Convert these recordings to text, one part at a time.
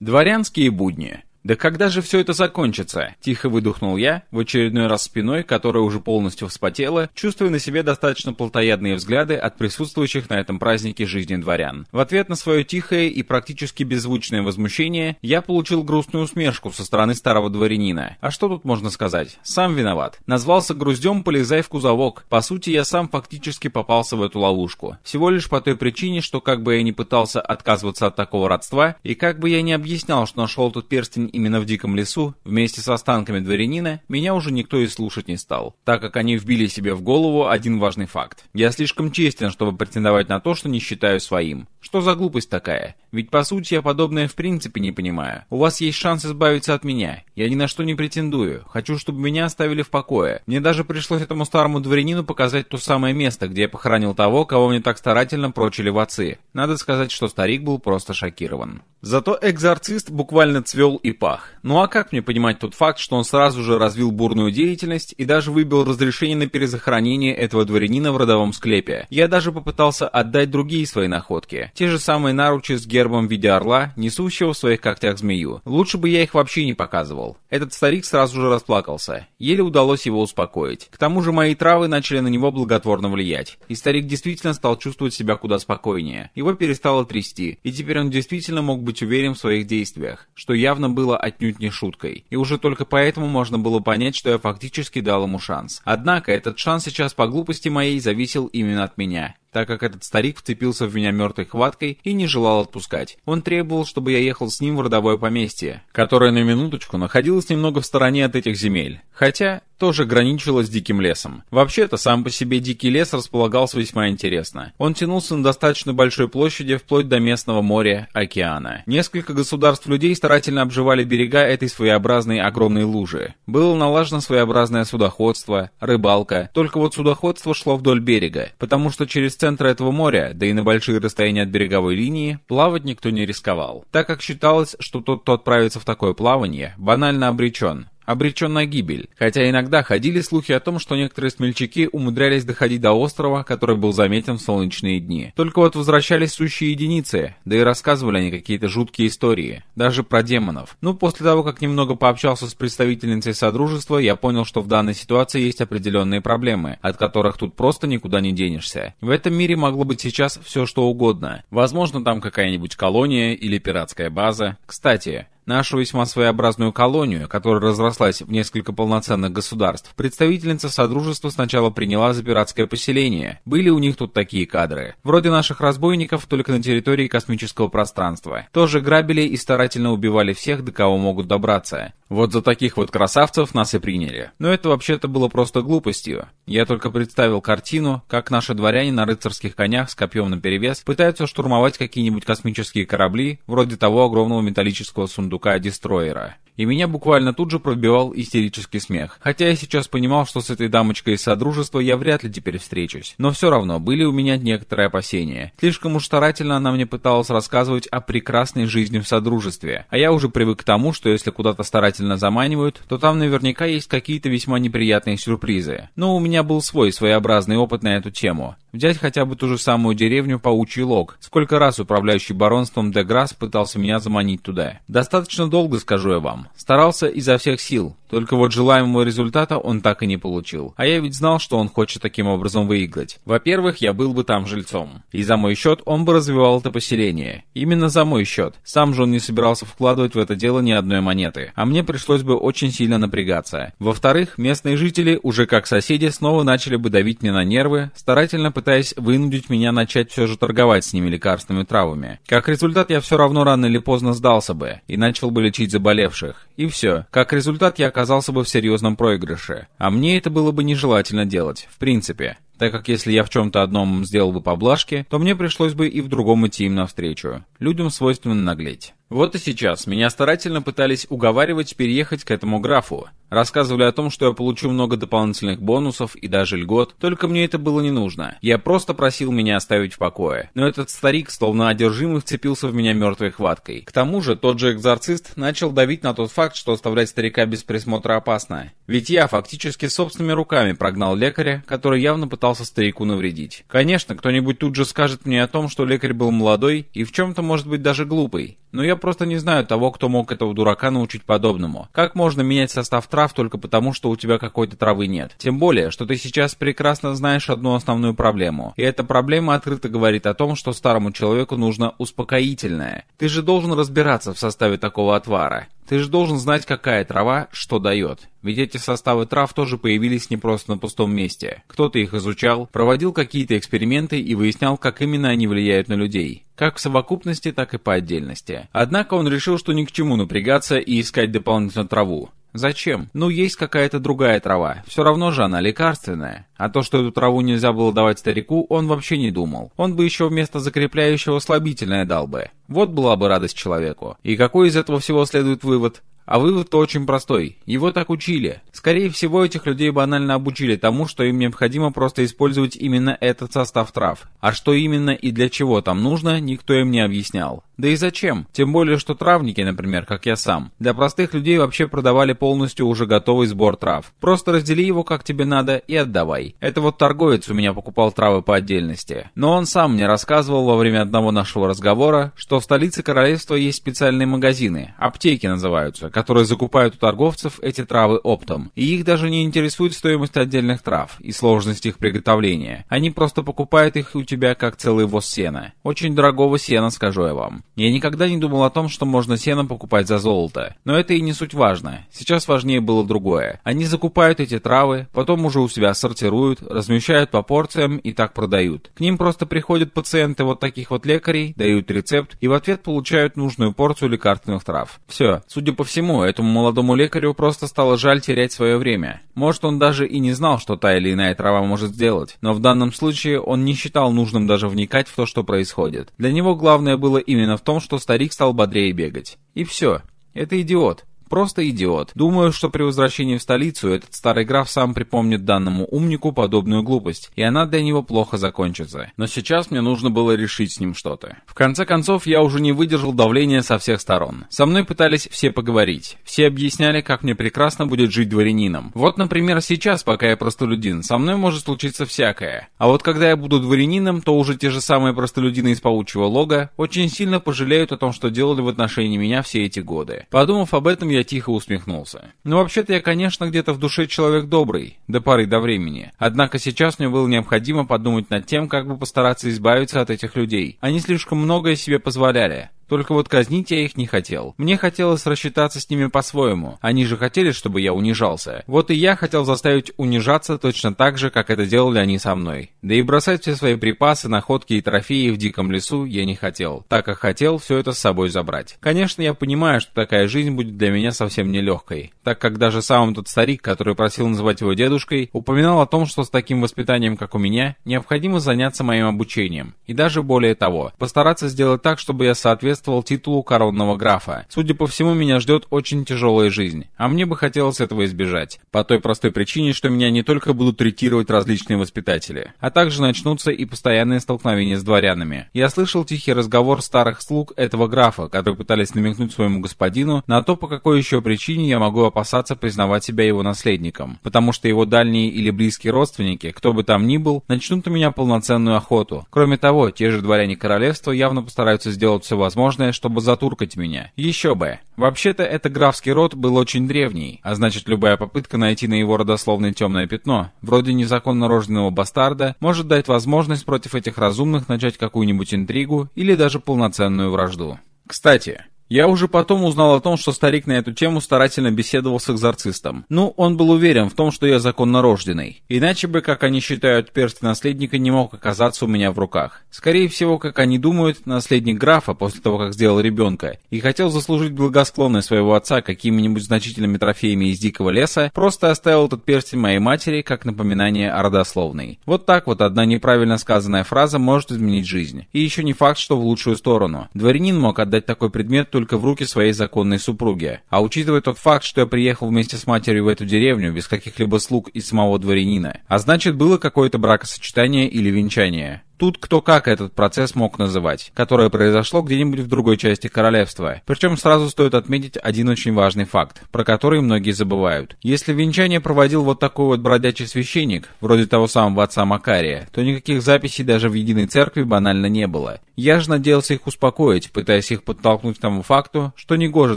Дворянские будни. «Да когда же все это закончится?» – тихо выдохнул я, в очередной раз спиной, которая уже полностью вспотела, чувствуя на себе достаточно плотоядные взгляды от присутствующих на этом празднике жизни дворян. В ответ на свое тихое и практически беззвучное возмущение, я получил грустную усмешку со стороны старого дворянина. А что тут можно сказать? Сам виноват. Назвался груздем, полезай в кузовок. По сути, я сам фактически попался в эту ловушку. Всего лишь по той причине, что как бы я ни пытался отказываться от такого родства, и как бы я ни объяснял, что нашел тут перстень именно в диком лесу, вместе с останками дворянина, меня уже никто и слушать не стал, так как они вбили себе в голову один важный факт. Я слишком честен, чтобы претендовать на то, что не считаю своим. Что за глупость такая? Ведь по сути я подобное в принципе не понимаю. У вас есть шанс избавиться от меня. Я ни на что не претендую. Хочу, чтобы меня оставили в покое. Мне даже пришлось этому старому дворянину показать то самое место, где я похоронил того, кого мне так старательно прочили в отцы. Надо сказать, что старик был просто шокирован. Зато экзорцист буквально цвел и пах. Ну а как мне понимать тот факт, что он сразу же развил бурную деятельность и даже выбил разрешение на перезахоронение этого дворянина в родовом склепе? Я даже попытался отдать другие свои находки. Те же самые наручи с гербом в виде орла, несущего в своих когтях змею. Лучше бы я их вообще не показывал. Этот старик сразу же расплакался. Еле удалось его успокоить. К тому же мои травы начали на него благотворно влиять. И старик действительно стал чувствовать себя куда спокойнее. Его перестало трясти. И теперь он действительно мог быть уверен в своих действиях, что явно было отнюдь не шуткой. И уже только поэтому можно было понять, что я фактически дал ему шанс. Однако этот шанс сейчас по глупости моей зависел именно от меня так как этот старик вцепился в меня мертвой хваткой и не желал отпускать. Он требовал, чтобы я ехал с ним в родовое поместье, которое на минуточку находилось немного в стороне от этих земель. Хотя, тоже граничило с диким лесом. Вообще-то, сам по себе дикий лес располагался весьма интересно. Он тянулся на достаточно большой площади вплоть до местного моря, океана. Несколько государств людей старательно обживали берега этой своеобразной огромной лужи. Было налажено своеобразное судоходство, рыбалка, только вот судоходство шло вдоль берега, потому что через центра этого моря, да и на большие расстояния от береговой линии, плавать никто не рисковал, так как считалось, что тот, кто отправится в такое плавание, банально обречен, обречен на гибель, хотя иногда ходили слухи о том, что некоторые смельчаки умудрялись доходить до острова, который был заметен в солнечные дни. Только вот возвращались сущие единицы, да и рассказывали они какие-то жуткие истории, даже про демонов. Ну, после того, как немного пообщался с представительницей Содружества, я понял, что в данной ситуации есть определенные проблемы, от которых тут просто никуда не денешься. В этом мире могло быть сейчас все что угодно. Возможно, там какая-нибудь колония или пиратская база. Кстати, нашу весьма своеобразную колонию, которая разрослась в несколько полноценных государств, представительница Содружества сначала приняла за пиратское поселение. Были у них тут такие кадры. Вроде наших разбойников, только на территории космического пространства. Тоже грабили и старательно убивали всех, до кого могут добраться. Вот за таких вот красавцев нас и приняли. Но это вообще-то было просто глупостью. Я только представил картину, как наши дворяне на рыцарских конях с копьем наперевес пытаются штурмовать какие-нибудь космические корабли, вроде того огромного металлического сундука-дестроера и меня буквально тут же пробивал истерический смех. Хотя я сейчас понимал, что с этой дамочкой из Содружества я вряд ли теперь встречусь. Но все равно были у меня некоторые опасения. Слишком уж старательно она мне пыталась рассказывать о прекрасной жизни в Содружестве. А я уже привык к тому, что если куда-то старательно заманивают, то там наверняка есть какие-то весьма неприятные сюрпризы. Но у меня был свой своеобразный опыт на эту тему. Взять хотя бы ту же самую деревню Паучий Лог. Сколько раз управляющий баронством Деграсс пытался меня заманить туда. Достаточно долго, скажу я вам. Старался изо всех сил, только вот желаемого результата он так и не получил. А я ведь знал, что он хочет таким образом выиграть. Во-первых, я был бы там жильцом. И за мой счет он бы развивал это поселение. Именно за мой счет. Сам же он не собирался вкладывать в это дело ни одной монеты. А мне пришлось бы очень сильно напрягаться. Во-вторых, местные жители, уже как соседи, снова начали бы давить мне на нервы, старательно пытаясь вынудить меня начать все же торговать с ними лекарственными травами. Как результат, я все равно рано или поздно сдался бы и начал бы лечить заболевших. И все. Как результат, я оказался бы в серьезном проигрыше. А мне это было бы нежелательно делать, в принципе так как если я в чем-то одном сделал бы поблажки, то мне пришлось бы и в другом идти им навстречу. Людям свойственно наглеть. Вот и сейчас меня старательно пытались уговаривать переехать к этому графу. Рассказывали о том, что я получу много дополнительных бонусов и даже льгот, только мне это было не нужно. Я просто просил меня оставить в покое. Но этот старик, словно одержимый, вцепился в меня мертвой хваткой. К тому же, тот же экзорцист начал давить на тот факт, что оставлять старика без присмотра опасно. Ведь я фактически собственными руками прогнал лекаря, который явно пытался старику навредить. Конечно, кто-нибудь тут же скажет мне о том, что лекарь был молодой и в чем-то может быть даже глупый. Но я просто не знаю того, кто мог этого дурака научить подобному. Как можно менять состав трав только потому, что у тебя какой-то травы нет? Тем более, что ты сейчас прекрасно знаешь одну основную проблему. И эта проблема открыто говорит о том, что старому человеку нужно успокоительное. Ты же должен разбираться в составе такого отвара. Ты же должен знать, какая трава что дает. Ведь эти составы трав тоже появились не просто на пустом месте. Кто-то их изучал, проводил какие-то эксперименты и выяснял, как именно они влияют на людей. Как в совокупности, так и по отдельности. Однако он решил, что ни к чему напрягаться и искать дополнительную траву. Зачем? Ну, есть какая-то другая трава. Все равно же она лекарственная. А то, что эту траву нельзя было давать старику, он вообще не думал. Он бы еще вместо закрепляющего слабительное дал бы. Вот была бы радость человеку. И какой из этого всего следует вывод? А вывод-то очень простой. Его так учили. Скорее всего, этих людей банально обучили тому, что им необходимо просто использовать именно этот состав трав. А что именно и для чего там нужно, никто им не объяснял. Да и зачем? Тем более, что травники, например, как я сам, для простых людей вообще продавали полностью уже готовый сбор трав. Просто раздели его как тебе надо и отдавай. Это вот торговец у меня покупал травы по отдельности. Но он сам мне рассказывал во время одного нашего разговора, что в столице королевства есть специальные магазины, аптеки называются, которые закупают у торговцев эти травы оптом. И их даже не интересует стоимость отдельных трав и сложность их приготовления. Они просто покупают их у тебя как целый воз сена. Очень дорогого сена, скажу я вам. Я никогда не думал о том, что можно сено покупать за золото. Но это и не суть важно. Сейчас важнее было другое. Они закупают эти травы, потом уже у себя сортируют, размещают по порциям и так продают. К ним просто приходят пациенты вот таких вот лекарей, дают рецепт и в ответ получают нужную порцию лекарственных трав. Все. Судя по всему, этому молодому лекарю просто стало жаль терять свое время. Может, он даже и не знал, что та или иная трава может сделать, но в данном случае он не считал нужным даже вникать в то, что происходит. Для него главное было именно в том, что старик стал бодрее бегать. И все. Это идиот. Просто идиот. Думаю, что при возвращении в столицу этот старый граф сам припомнит данному умнику подобную глупость, и она для него плохо закончится. Но сейчас мне нужно было решить с ним что-то. В конце концов, я уже не выдержал давления со всех сторон. Со мной пытались все поговорить. Все объясняли, как мне прекрасно будет жить дворянином. Вот, например, сейчас, пока я простолюдин, со мной может случиться всякое. А вот когда я буду дворянином, то уже те же самые простолюдины из паучьего лога очень сильно пожалеют о том, что делали в отношении меня все эти годы. Подумав об этом, я тихо усмехнулся. Ну, вообще-то я, конечно, где-то в душе человек добрый, до поры до времени. Однако сейчас мне было необходимо подумать над тем, как бы постараться избавиться от этих людей. Они слишком многое себе позволяли. Только вот казнить я их не хотел. Мне хотелось рассчитаться с ними по-своему. Они же хотели, чтобы я унижался. Вот и я хотел заставить унижаться точно так же, как это делали они со мной. Да и бросать все свои припасы, находки и трофеи в диком лесу я не хотел, так как хотел все это с собой забрать. Конечно, я понимаю, что такая жизнь будет для меня совсем нелегкой, так как даже сам тот старик, который просил называть его дедушкой, упоминал о том, что с таким воспитанием, как у меня, необходимо заняться моим обучением. И даже более того, постараться сделать так, чтобы я соответствовал соответствовал титулу коронного графа. Судя по всему, меня ждет очень тяжелая жизнь, а мне бы хотелось этого избежать. По той простой причине, что меня не только будут третировать различные воспитатели, а также начнутся и постоянные столкновения с дворянами. Я слышал тихий разговор старых слуг этого графа, которые пытались намекнуть своему господину на то, по какой еще причине я могу опасаться признавать себя его наследником. Потому что его дальние или близкие родственники, кто бы там ни был, начнут у меня полноценную охоту. Кроме того, те же дворяне королевства явно постараются сделать все возможное, возможное, чтобы затуркать меня. Еще бы. Вообще-то, это графский род был очень древний, а значит, любая попытка найти на его родословное темное пятно, вроде незаконно рожденного бастарда, может дать возможность против этих разумных начать какую-нибудь интригу или даже полноценную вражду. Кстати, я уже потом узнал о том, что старик на эту тему старательно беседовал с экзорцистом. Ну, он был уверен в том, что я законно рожденный. Иначе бы, как они считают, перст наследника не мог оказаться у меня в руках. Скорее всего, как они думают, наследник графа, после того, как сделал ребенка, и хотел заслужить благосклонность своего отца какими-нибудь значительными трофеями из дикого леса, просто оставил этот перстень моей матери как напоминание о родословной. Вот так вот одна неправильно сказанная фраза может изменить жизнь. И еще не факт, что в лучшую сторону. Дворянин мог отдать такой предмет только в руки своей законной супруги. А учитывая тот факт, что я приехал вместе с матерью в эту деревню без каких-либо слуг и самого дворянина, а значит было какое-то бракосочетание или венчание. Тут кто как этот процесс мог называть, которое произошло где-нибудь в другой части королевства. Причем сразу стоит отметить один очень важный факт, про который многие забывают. Если венчание проводил вот такой вот бродячий священник, вроде того самого отца Макария, то никаких записей даже в единой церкви банально не было. Я же надеялся их успокоить, пытаясь их подтолкнуть к тому факту, что негоже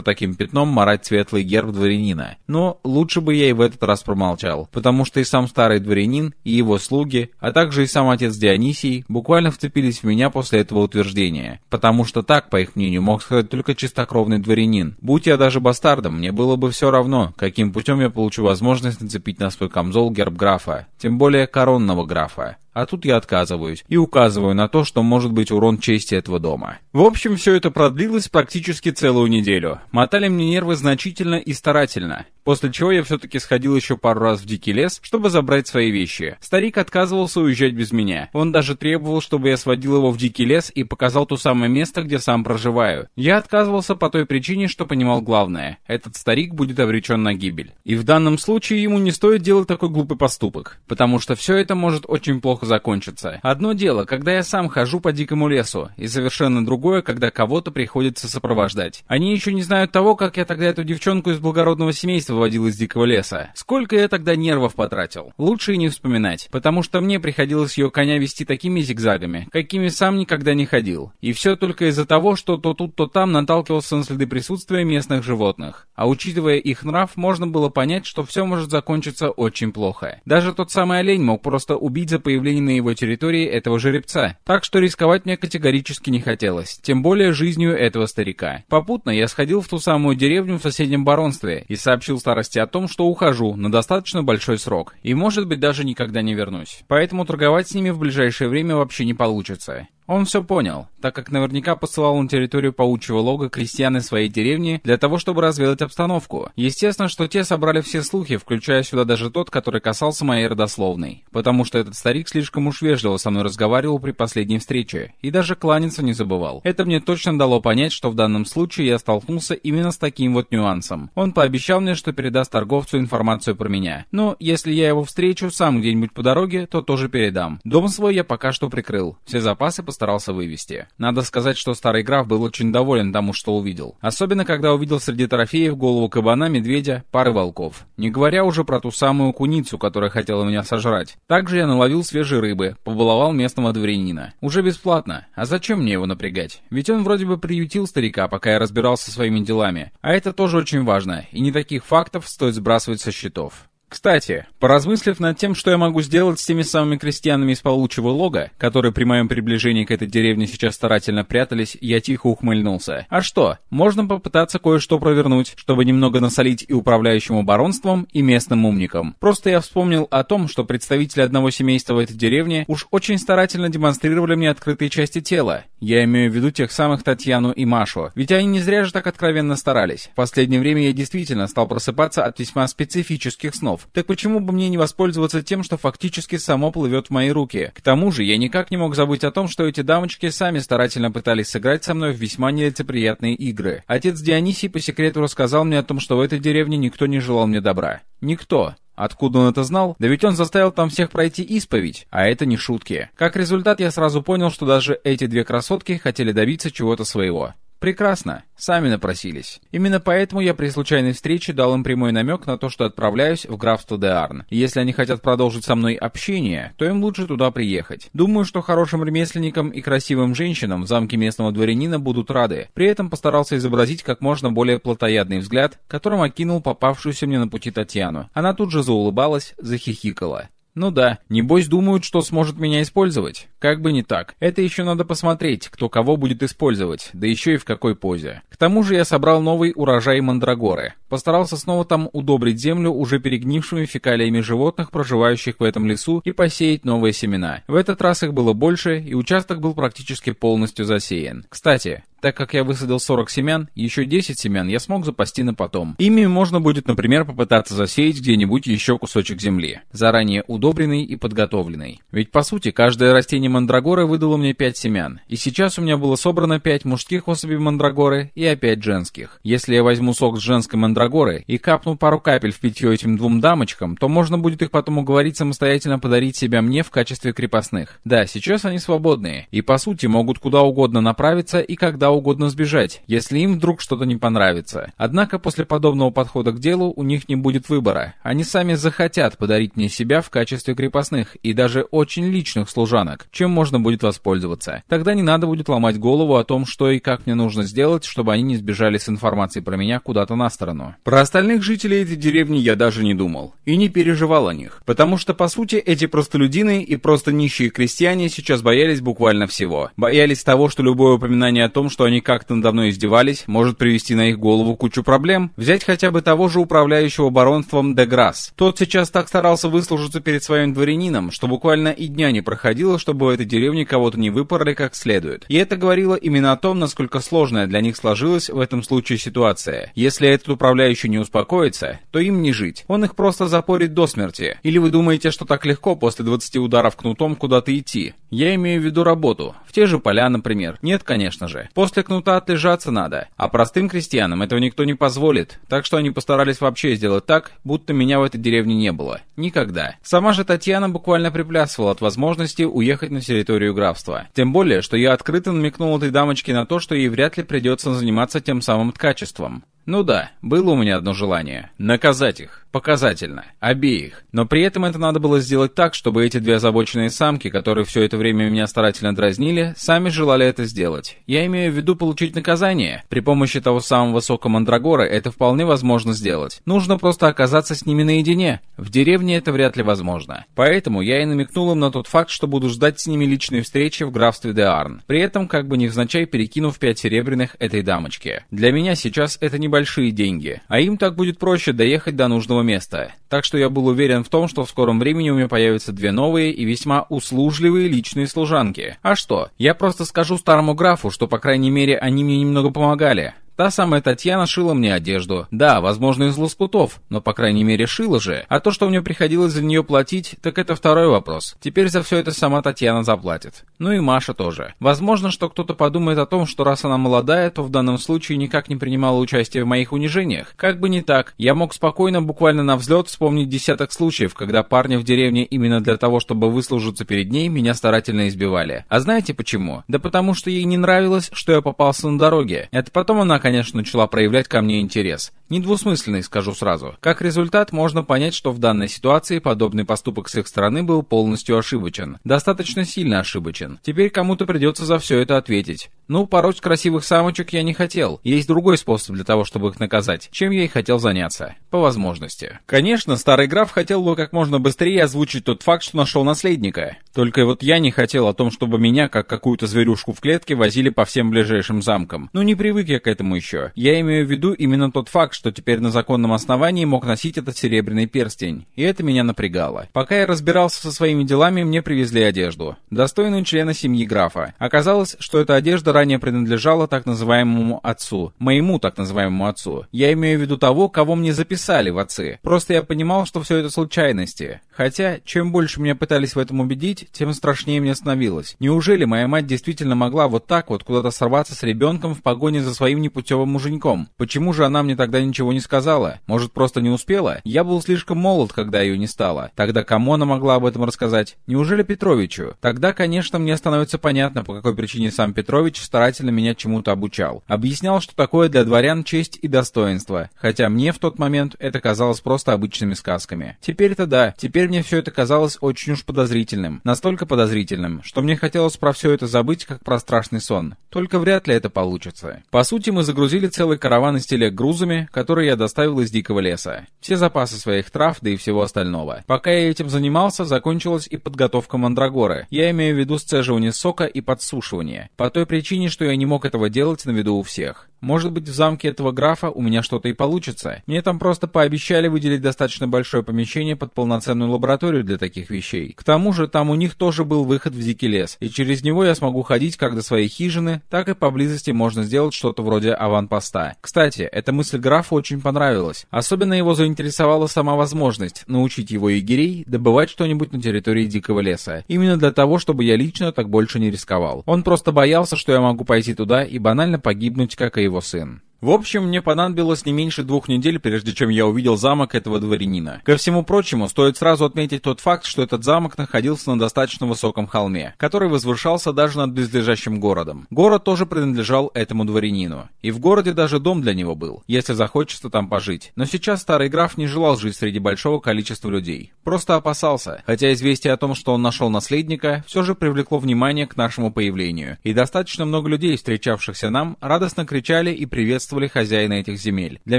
таким пятном марать светлый герб дворянина. Но лучше бы я и в этот раз промолчал, потому что и сам старый дворянин, и его слуги, а также и сам отец Дионисий буквально вцепились в меня после этого утверждения. Потому что так, по их мнению, мог сказать только чистокровный дворянин. Будь я даже бастардом, мне было бы все равно, каким путем я получу возможность нацепить на свой камзол герб графа, тем более коронного графа. А тут я отказываюсь и указываю на то, что может быть урон чести этого дома. В общем, все это продлилось практически целую неделю. Мотали мне нервы значительно и старательно. После чего я все-таки сходил еще пару раз в дикий лес, чтобы забрать свои вещи. Старик отказывался уезжать без меня. Он даже требовал, чтобы я сводил его в дикий лес и показал то самое место, где сам проживаю. Я отказывался по той причине, что понимал главное. Этот старик будет обречен на гибель. И в данном случае ему не стоит делать такой глупый поступок. Потому что все это может очень плохо закончиться. Одно дело, когда я сам хожу по дикому лесу, и совершенно другое, когда кого-то приходится сопровождать. Они еще не знают того, как я тогда эту девчонку из благородного семейства выводил из дикого леса. Сколько я тогда нервов потратил. Лучше и не вспоминать, потому что мне приходилось ее коня вести такими зигзагами, какими сам никогда не ходил. И все только из-за того, что то тут, то там наталкивался на следы присутствия местных животных. А учитывая их нрав, можно было понять, что все может закончиться очень плохо. Даже тот самый олень мог просто убить за появление на его территории этого жеребца. Так что рисковать мне категорически не хотелось, тем более жизнью этого старика. Попутно я сходил в ту самую деревню в соседнем баронстве и сообщил старости о том, что ухожу на достаточно большой срок и, может быть, даже никогда не вернусь. Поэтому торговать с ними в ближайшее время вообще не получится. Он все понял, так как наверняка посылал на территорию паучьего лога крестьян из своей деревни для того, чтобы разведать обстановку. Естественно, что те собрали все слухи, включая сюда даже тот, который касался моей родословной. Потому что этот старик слишком уж вежливо со мной разговаривал при последней встрече, и даже кланяться не забывал. Это мне точно дало понять, что в данном случае я столкнулся именно с таким вот нюансом. Он пообещал мне, что передаст торговцу информацию про меня. Но если я его встречу сам где-нибудь по дороге, то тоже передам. Дом свой я пока что прикрыл. Все запасы постарался вывести. Надо сказать, что старый граф был очень доволен тому, что увидел. Особенно, когда увидел среди трофеев голову кабана, медведя, пары волков. Не говоря уже про ту самую куницу, которая хотела меня сожрать. Также я наловил свежей рыбы, побаловал местного дворянина. Уже бесплатно. А зачем мне его напрягать? Ведь он вроде бы приютил старика, пока я разбирался со своими делами. А это тоже очень важно, и не таких фактов стоит сбрасывать со счетов. Кстати, поразмыслив над тем, что я могу сделать с теми самыми крестьянами из паучьего лога, которые при моем приближении к этой деревне сейчас старательно прятались, я тихо ухмыльнулся. А что, можно попытаться кое-что провернуть, чтобы немного насолить и управляющему баронством, и местным умникам. Просто я вспомнил о том, что представители одного семейства в этой деревне уж очень старательно демонстрировали мне открытые части тела. Я имею в виду тех самых Татьяну и Машу, ведь они не зря же так откровенно старались. В последнее время я действительно стал просыпаться от весьма специфических снов, слов. Так почему бы мне не воспользоваться тем, что фактически само плывет в мои руки? К тому же я никак не мог забыть о том, что эти дамочки сами старательно пытались сыграть со мной в весьма нелицеприятные игры. Отец Дионисий по секрету рассказал мне о том, что в этой деревне никто не желал мне добра. Никто. Откуда он это знал? Да ведь он заставил там всех пройти исповедь, а это не шутки. Как результат, я сразу понял, что даже эти две красотки хотели добиться чего-то своего. Прекрасно. Сами напросились. Именно поэтому я при случайной встрече дал им прямой намек на то, что отправляюсь в графство де Арн. И если они хотят продолжить со мной общение, то им лучше туда приехать. Думаю, что хорошим ремесленникам и красивым женщинам в замке местного дворянина будут рады. При этом постарался изобразить как можно более плотоядный взгляд, которым окинул попавшуюся мне на пути Татьяну. Она тут же заулыбалась, захихикала. Ну да, небось думают, что сможет меня использовать. Как бы не так. Это еще надо посмотреть, кто кого будет использовать, да еще и в какой позе. К тому же я собрал новый урожай мандрагоры. Постарался снова там удобрить землю уже перегнившими фекалиями животных, проживающих в этом лесу, и посеять новые семена. В этот раз их было больше, и участок был практически полностью засеян. Кстати, Так как я высадил 40 семян, еще 10 семян я смог запасти на потом. Ими можно будет, например, попытаться засеять где-нибудь еще кусочек земли, заранее удобренный и подготовленный. Ведь по сути, каждое растение мандрагоры выдало мне 5 семян, и сейчас у меня было собрано 5 мужских особей мандрагоры и опять женских. Если я возьму сок с женской мандрагоры и капну пару капель в питье этим двум дамочкам, то можно будет их потом уговорить самостоятельно подарить себя мне в качестве крепостных. Да, сейчас они свободные, и по сути могут куда угодно направиться и когда угодно сбежать, если им вдруг что-то не понравится. Однако после подобного подхода к делу у них не будет выбора. Они сами захотят подарить мне себя в качестве крепостных и даже очень личных служанок, чем можно будет воспользоваться. Тогда не надо будет ломать голову о том, что и как мне нужно сделать, чтобы они не сбежали с информацией про меня куда-то на сторону. Про остальных жителей этой деревни я даже не думал и не переживал о них, потому что по сути эти простолюдины и просто нищие крестьяне сейчас боялись буквально всего. Боялись того, что любое упоминание о том, что они как-то надо мной издевались, может привести на их голову кучу проблем. Взять хотя бы того же управляющего баронством Деграсс. Тот сейчас так старался выслужиться перед своим дворянином, что буквально и дня не проходило, чтобы в этой деревне кого-то не выпороли как следует. И это говорило именно о том, насколько сложная для них сложилась в этом случае ситуация. Если этот управляющий не успокоится, то им не жить. Он их просто запорит до смерти. Или вы думаете, что так легко после 20 ударов кнутом куда-то идти? Я имею в виду работу. В те же поля, например. Нет, конечно же. После кнута отлежаться надо. А простым крестьянам этого никто не позволит. Так что они постарались вообще сделать так, будто меня в этой деревне не было. Никогда. Сама же Татьяна буквально приплясывала от возможности уехать на территорию графства. Тем более, что я открыто намекнул этой дамочке на то, что ей вряд ли придется заниматься тем самым ткачеством. Ну да, было у меня одно желание. Наказать их. Показательно. Обеих. Но при этом это надо было сделать так, чтобы эти две озабоченные самки, которые все это время меня старательно дразнили, сами желали это сделать. Я имею в виду получить наказание. При помощи того самого сока Мандрагора это вполне возможно сделать. Нужно просто оказаться с ними наедине. В деревне это вряд ли возможно. Поэтому я и намекнул им на тот факт, что буду ждать с ними личной встречи в графстве де Арн. При этом как бы невзначай перекинув пять серебряных этой дамочке. Для меня сейчас это небольшие деньги. А им так будет проще доехать до нужного места. Так что я был уверен в том, что в скором времени у меня появятся две новые и весьма услужливые личные служанки. А что? Я просто скажу старому графу, что по крайней мере они мне немного помогали. Та самая Татьяна шила мне одежду. Да, возможно, из лоскутов, но, по крайней мере, шила же. А то, что мне приходилось за нее платить, так это второй вопрос. Теперь за все это сама Татьяна заплатит. Ну и Маша тоже. Возможно, что кто-то подумает о том, что раз она молодая, то в данном случае никак не принимала участие в моих унижениях. Как бы не так, я мог спокойно, буквально на взлет, вспомнить десяток случаев, когда парни в деревне именно для того, чтобы выслужиться перед ней, меня старательно избивали. А знаете почему? Да потому что ей не нравилось, что я попался на дороге. Это потом она, конечно, начала проявлять ко мне интерес. Недвусмысленный, скажу сразу. Как результат, можно понять, что в данной ситуации подобный поступок с их стороны был полностью ошибочен. Достаточно сильно ошибочен. Теперь кому-то придется за все это ответить. Ну, пороть красивых самочек я не хотел. Есть другой способ для того, чтобы их наказать, чем я и хотел заняться. По возможности. Конечно, старый граф хотел бы как можно быстрее озвучить тот факт, что нашел наследника. Только вот я не хотел о том, чтобы меня, как какую-то зверюшку в клетке, возили по всем ближайшим замкам. Ну, не привык я к этому еще. Я имею в виду именно тот факт, что теперь на законном основании мог носить этот серебряный перстень. И это меня напрягало. Пока я разбирался со своими делами, мне привезли одежду. Достойную члена семьи графа. Оказалось, что эта одежда ранее принадлежала так называемому отцу. Моему так называемому отцу. Я имею в виду того, кого мне записали в отцы. Просто я понимал, что все это случайности. Хотя, чем больше меня пытались в этом убедить, тем страшнее мне становилось. Неужели моя мать действительно могла вот так вот куда-то сорваться с ребенком в погоне за своим непутевым муженьком? Почему же она мне тогда ничего не сказала? Может, просто не успела? Я был слишком молод, когда ее не стало. Тогда кому она могла об этом рассказать? Неужели Петровичу? Тогда, конечно, мне становится понятно, по какой причине сам Петрович старательно меня чему-то обучал. Объяснял, что такое для дворян честь и достоинство. Хотя мне в тот момент это казалось просто обычными сказками. Теперь-то да, теперь мне все это казалось очень уж подозрительным. Настолько подозрительным, что мне хотелось про все это забыть, как про страшный сон. Только вряд ли это получится. По сути, мы загрузили целый караван из телег грузами, которые я доставил из дикого леса. Все запасы своих трав, да и всего остального. Пока я этим занимался, закончилась и подготовка мандрагоры. Я имею в виду сцеживание сока и подсушивание. По той причине, что я не мог этого делать на виду у всех. Может быть, в замке этого графа у меня что-то и получится. Мне там просто пообещали выделить достаточно большое помещение под полноценную лабораторию для таких вещей. К тому же, там у них тоже был выход в дикий лес, и через него я смогу ходить как до своей хижины, так и поблизости можно сделать что-то вроде аванпоста. Кстати, эта мысль графа очень понравилась. Особенно его заинтересовала сама возможность научить его егерей добывать что-нибудь на территории дикого леса. Именно для того, чтобы я лично так больше не рисковал. Он просто боялся, что я могу пойти туда и банально погибнуть, как и его сын. В общем, мне понадобилось не меньше двух недель, прежде чем я увидел замок этого дворянина. Ко всему прочему, стоит сразу отметить тот факт, что этот замок находился на достаточно высоком холме, который возвышался даже над близлежащим городом. Город тоже принадлежал этому дворянину. И в городе даже дом для него был, если захочется там пожить. Но сейчас старый граф не желал жить среди большого количества людей. Просто опасался, хотя известие о том, что он нашел наследника, все же привлекло внимание к нашему появлению. И достаточно много людей, встречавшихся нам, радостно кричали и приветствовали приветствовали хозяина этих земель. Для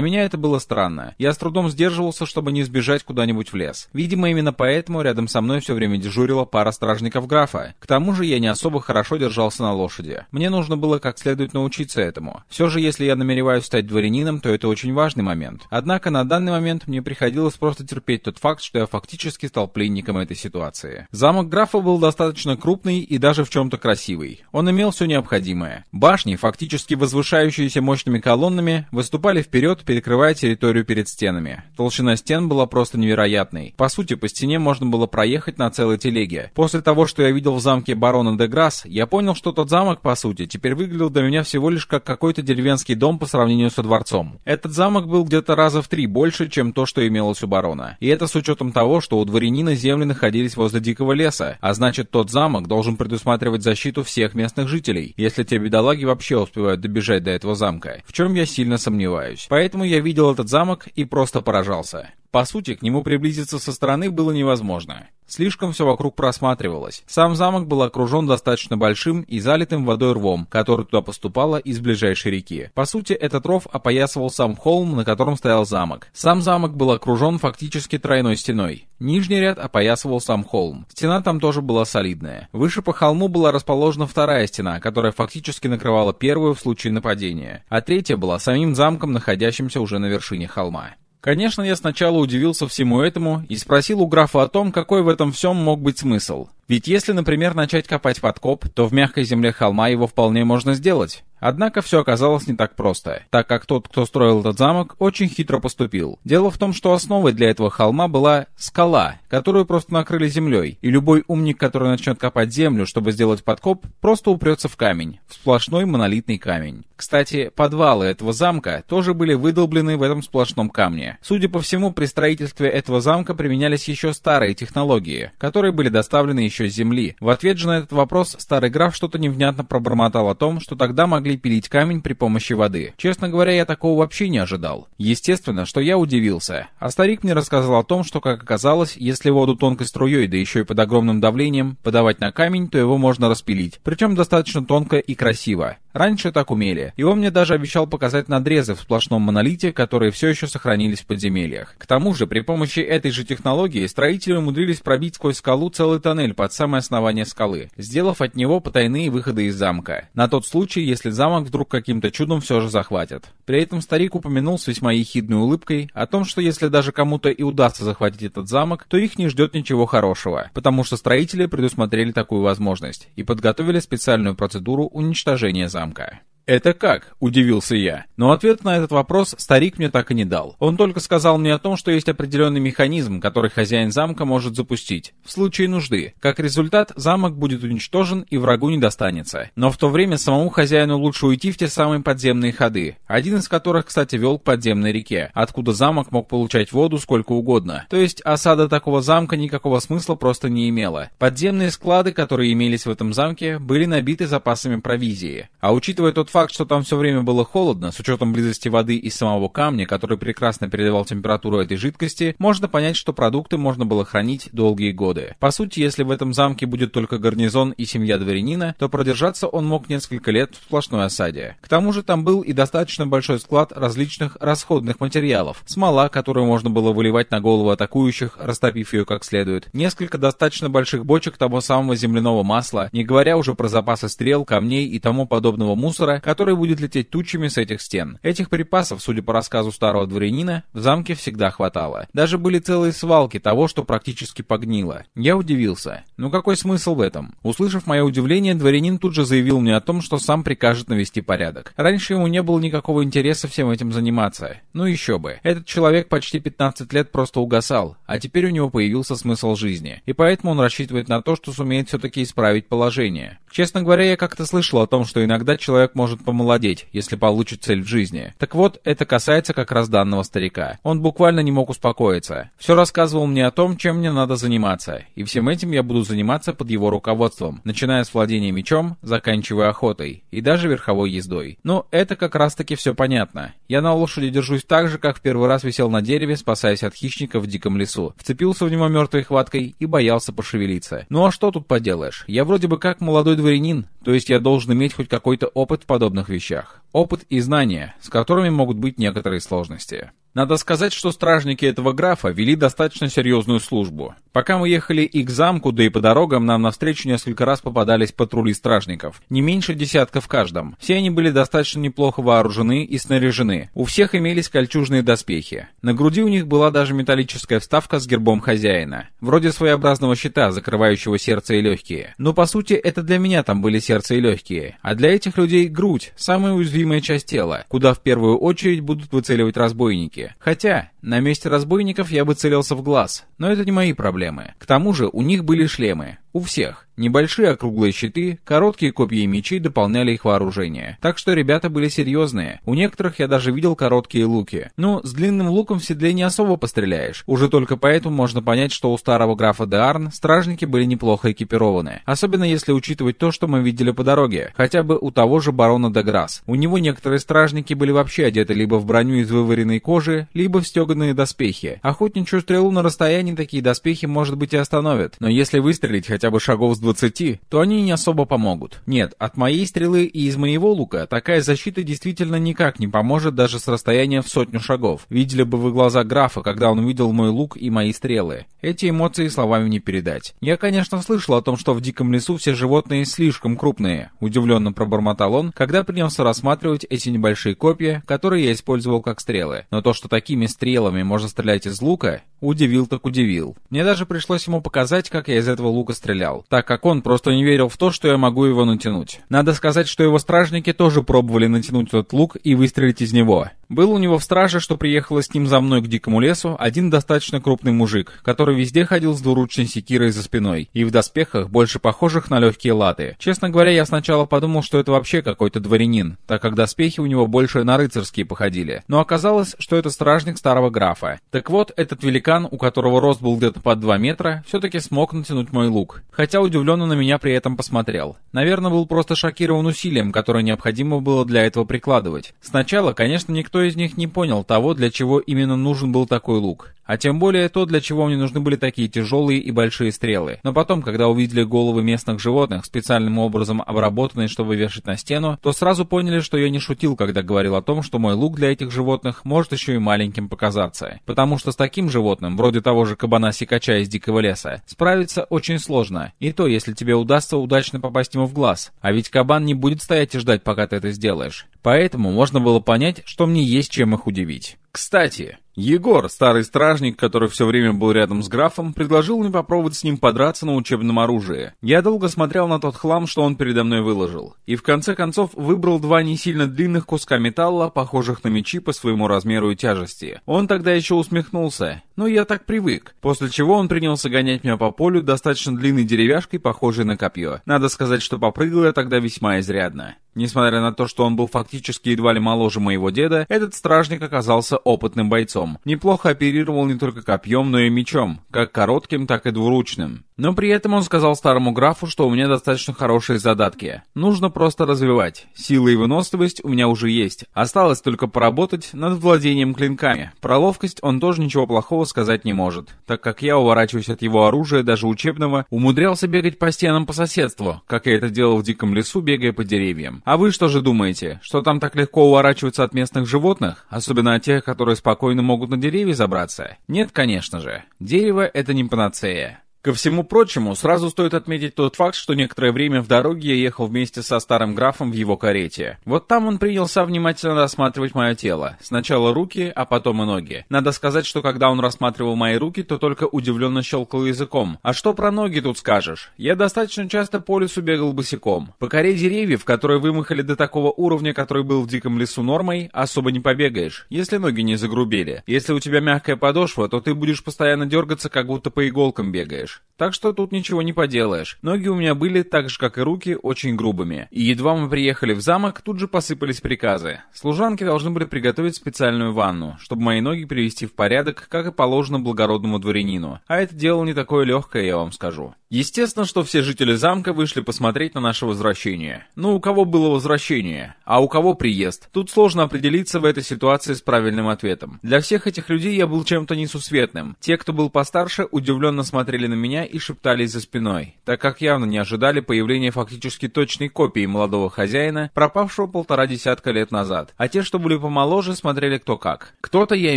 меня это было странно. Я с трудом сдерживался, чтобы не сбежать куда-нибудь в лес. Видимо, именно поэтому рядом со мной все время дежурила пара стражников графа. К тому же я не особо хорошо держался на лошади. Мне нужно было как следует научиться этому. Все же, если я намереваюсь стать дворянином, то это очень важный момент. Однако на данный момент мне приходилось просто терпеть тот факт, что я фактически стал пленником этой ситуации. Замок графа был достаточно крупный и даже в чем-то красивый. Он имел все необходимое. Башни, фактически возвышающиеся мощными колоннами, колоннами выступали вперед, перекрывая территорию перед стенами. Толщина стен была просто невероятной. По сути, по стене можно было проехать на целой телеге. После того, что я видел в замке барона де Грасс, я понял, что тот замок, по сути, теперь выглядел для меня всего лишь как какой-то деревенский дом по сравнению со дворцом. Этот замок был где-то раза в три больше, чем то, что имелось у барона. И это с учетом того, что у дворянина земли находились возле дикого леса, а значит тот замок должен предусматривать защиту всех местных жителей, если те бедолаги вообще успевают добежать до этого замка. В чем чем я сильно сомневаюсь. Поэтому я видел этот замок и просто поражался. По сути, к нему приблизиться со стороны было невозможно. Слишком все вокруг просматривалось. Сам замок был окружен достаточно большим и залитым водой рвом, который туда поступало из ближайшей реки. По сути, этот ров опоясывал сам холм, на котором стоял замок. Сам замок был окружен фактически тройной стеной. Нижний ряд опоясывал сам холм. Стена там тоже была солидная. Выше по холму была расположена вторая стена, которая фактически накрывала первую в случае нападения. А третья была самим замком, находящимся уже на вершине холма. Конечно, я сначала удивился всему этому и спросил у графа о том, какой в этом всем мог быть смысл. Ведь если, например, начать копать подкоп, то в мягкой земле холма его вполне можно сделать. Однако все оказалось не так просто, так как тот, кто строил этот замок, очень хитро поступил. Дело в том, что основой для этого холма была скала, которую просто накрыли землей, и любой умник, который начнет копать землю, чтобы сделать подкоп, просто упрется в камень, в сплошной монолитный камень. Кстати, подвалы этого замка тоже были выдолблены в этом сплошном камне. Судя по всему, при строительстве этого замка применялись еще старые технологии, которые были доставлены еще с земли. В ответ же на этот вопрос старый граф что-то невнятно пробормотал о том, что тогда могли могли пилить камень при помощи воды. Честно говоря, я такого вообще не ожидал. Естественно, что я удивился. А старик мне рассказал о том, что, как оказалось, если воду тонкой струей, да еще и под огромным давлением, подавать на камень, то его можно распилить. Причем достаточно тонко и красиво. Раньше так умели. И он мне даже обещал показать надрезы в сплошном монолите, которые все еще сохранились в подземельях. К тому же, при помощи этой же технологии, строители умудрились пробить сквозь скалу целый тоннель под самое основание скалы, сделав от него потайные выходы из замка. На тот случай, если замок вдруг каким-то чудом все же захватят. При этом старик упомянул с весьма ехидной улыбкой о том, что если даже кому-то и удастся захватить этот замок, то их не ждет ничего хорошего, потому что строители предусмотрели такую возможность и подготовили специальную процедуру уничтожения замка. «Это как?» – удивился я. Но ответ на этот вопрос старик мне так и не дал. Он только сказал мне о том, что есть определенный механизм, который хозяин замка может запустить, в случае нужды. Как результат, замок будет уничтожен и врагу не достанется. Но в то время самому хозяину лучше уйти в те самые подземные ходы, один из которых, кстати, вел к подземной реке, откуда замок мог получать воду сколько угодно. То есть осада такого замка никакого смысла просто не имела. Подземные склады, которые имелись в этом замке, были набиты запасами провизии. А учитывая тот факт, что там все время было холодно, с учетом близости воды и самого камня, который прекрасно передавал температуру этой жидкости, можно понять, что продукты можно было хранить долгие годы. По сути, если в этом замке будет только гарнизон и семья дворянина, то продержаться он мог несколько лет в сплошной осаде. К тому же там был и достаточно большой склад различных расходных материалов. Смола, которую можно было выливать на голову атакующих, растопив ее как следует. Несколько достаточно больших бочек того самого земляного масла, не говоря уже про запасы стрел, камней и тому подобного мусора, который будет лететь тучами с этих стен. Этих припасов, судя по рассказу старого дворянина, в замке всегда хватало. Даже были целые свалки того, что практически погнило. Я удивился. Ну какой смысл в этом? Услышав мое удивление, дворянин тут же заявил мне о том, что сам прикажет навести порядок. Раньше ему не было никакого интереса всем этим заниматься. Ну еще бы. Этот человек почти 15 лет просто угасал, а теперь у него появился смысл жизни. И поэтому он рассчитывает на то, что сумеет все-таки исправить положение. Честно говоря, я как-то слышал о том, что иногда человек может помолодеть, если получит цель в жизни. Так вот, это касается как раз данного старика. Он буквально не мог успокоиться. Все рассказывал мне о том, чем мне надо заниматься. И всем этим я буду заниматься под его руководством, начиная с владения мечом, заканчивая охотой и даже верховой ездой. Ну, это как раз таки все понятно. Я на лошади держусь так же, как в первый раз висел на дереве, спасаясь от хищника в диком лесу. Вцепился в него мертвой хваткой и боялся пошевелиться. Ну а что тут поделаешь? Я вроде бы как молодой дворянин, то есть я должен иметь хоть какой-то опыт в подобных вещах. Опыт и знания, с которыми могут быть некоторые сложности. Надо сказать, что стражники этого графа вели достаточно серьезную службу. Пока мы ехали и к замку, да и по дорогам, нам навстречу несколько раз попадались патрули стражников. Не меньше десятка в каждом. Все они были достаточно неплохо вооружены и снаряжены. У всех имелись кольчужные доспехи. На груди у них была даже металлическая вставка с гербом хозяина. Вроде своеобразного щита, закрывающего сердце и легкие. Но по сути это для меня там были сердце и легкие. А для этих людей грудь, самая уязвимая часть тела, куда в первую очередь будут выцеливать разбойники руки. Хотя, на месте разбойников я бы целился в глаз, но это не мои проблемы. К тому же у них были шлемы. У всех. Небольшие округлые щиты, короткие копья и мечи дополняли их вооружение. Так что ребята были серьезные. У некоторых я даже видел короткие луки. Ну, с длинным луком в седле не особо постреляешь. Уже только поэтому можно понять, что у старого графа де Арн стражники были неплохо экипированы. Особенно если учитывать то, что мы видели по дороге. Хотя бы у того же барона де Грасс. У него некоторые стражники были вообще одеты либо в броню из вываренной кожи, либо в стеганые доспехи. Охотничью стрелу на расстоянии такие доспехи, может быть, и остановят. Но если выстрелить хотя бы шагов с 20, то они не особо помогут. Нет, от моей стрелы и из моего лука такая защита действительно никак не поможет даже с расстояния в сотню шагов. Видели бы вы глаза графа, когда он увидел мой лук и мои стрелы. Эти эмоции словами не передать. Я, конечно, слышал о том, что в диком лесу все животные слишком крупные. Удивленно пробормотал он, когда принялся рассматривать эти небольшие копья, которые я использовал как стрелы. Но то, что такими стрелами можно стрелять из лука, удивил так удивил. Мне даже пришлось ему показать, как я из этого лука стрелял так как он просто не верил в то, что я могу его натянуть. Надо сказать, что его стражники тоже пробовали натянуть этот лук и выстрелить из него. Был у него в страже, что приехала с ним за мной к дикому лесу, один достаточно крупный мужик, который везде ходил с двуручной секирой за спиной и в доспехах, больше похожих на легкие латы. Честно говоря, я сначала подумал, что это вообще какой-то дворянин, так как доспехи у него больше на рыцарские походили. Но оказалось, что это стражник старого графа. Так вот, этот великан, у которого рост был где-то под 2 метра, все-таки смог натянуть мой лук. Хотя удивленно на меня при этом посмотрел. Наверное, был просто шокирован усилием, которое необходимо было для этого прикладывать. Сначала, конечно, никто из них не понял того, для чего именно нужен был такой лук. А тем более то, для чего мне нужны были такие тяжелые и большие стрелы. Но потом, когда увидели головы местных животных, специальным образом обработанные, чтобы вешать на стену, то сразу поняли, что я не шутил, когда говорил о том, что мой лук для этих животных может еще и маленьким показаться. Потому что с таким животным, вроде того же кабана-сикача из дикого леса, справиться очень сложно. И то, если тебе удастся удачно попасть ему в глаз. А ведь кабан не будет стоять и ждать, пока ты это сделаешь. Поэтому можно было понять, что мне есть чем их удивить. Кстати, Егор, старый стражник, который все время был рядом с графом, предложил мне попробовать с ним подраться на учебном оружии. Я долго смотрел на тот хлам, что он передо мной выложил, и в конце концов выбрал два не сильно длинных куска металла, похожих на мечи по своему размеру и тяжести. Он тогда еще усмехнулся, но я так привык, после чего он принялся гонять меня по полю достаточно длинной деревяшкой, похожей на копье. Надо сказать, что попрыгал я тогда весьма изрядно. Несмотря на то, что он был фактически едва ли моложе моего деда, этот стражник оказался опытным бойцом. Неплохо оперировал не только копьем, но и мечом, как коротким, так и двуручным. Но при этом он сказал старому графу, что у меня достаточно хорошие задатки. Нужно просто развивать. Сила и выносливость у меня уже есть. Осталось только поработать над владением клинками. Про ловкость он тоже ничего плохого сказать не может, так как я, уворачиваюсь от его оружия, даже учебного, умудрялся бегать по стенам по соседству, как я это делал в диком лесу, бегая по деревьям. А вы что же думаете, что там так легко уворачиваться от местных животных, особенно от тех, которые спокойно могут на деревья забраться? Нет, конечно же. Дерево — это не панацея. Ко всему прочему, сразу стоит отметить тот факт, что некоторое время в дороге я ехал вместе со старым графом в его карете. Вот там он принялся внимательно рассматривать мое тело. Сначала руки, а потом и ноги. Надо сказать, что когда он рассматривал мои руки, то только удивленно щелкал языком. А что про ноги тут скажешь? Я достаточно часто по лесу бегал босиком. По коре деревьев, которые вымахали до такого уровня, который был в диком лесу нормой, особо не побегаешь, если ноги не загрубели. Если у тебя мягкая подошва, то ты будешь постоянно дергаться, как будто по иголкам бегаешь делаешь. Так что тут ничего не поделаешь. Ноги у меня были, так же как и руки, очень грубыми. И едва мы приехали в замок, тут же посыпались приказы. Служанки должны были приготовить специальную ванну, чтобы мои ноги привести в порядок, как и положено благородному дворянину. А это дело не такое легкое, я вам скажу. Естественно, что все жители замка вышли посмотреть на наше возвращение. Ну, у кого было возвращение, а у кого приезд. Тут сложно определиться в этой ситуации с правильным ответом. Для всех этих людей я был чем-то несусветным. Те, кто был постарше, удивленно смотрели на меня и шептались за спиной, так как явно не ожидали появления фактически точной копии молодого хозяина, пропавшего полтора десятка лет назад. А те, что были помоложе, смотрели кто как. Кто-то, я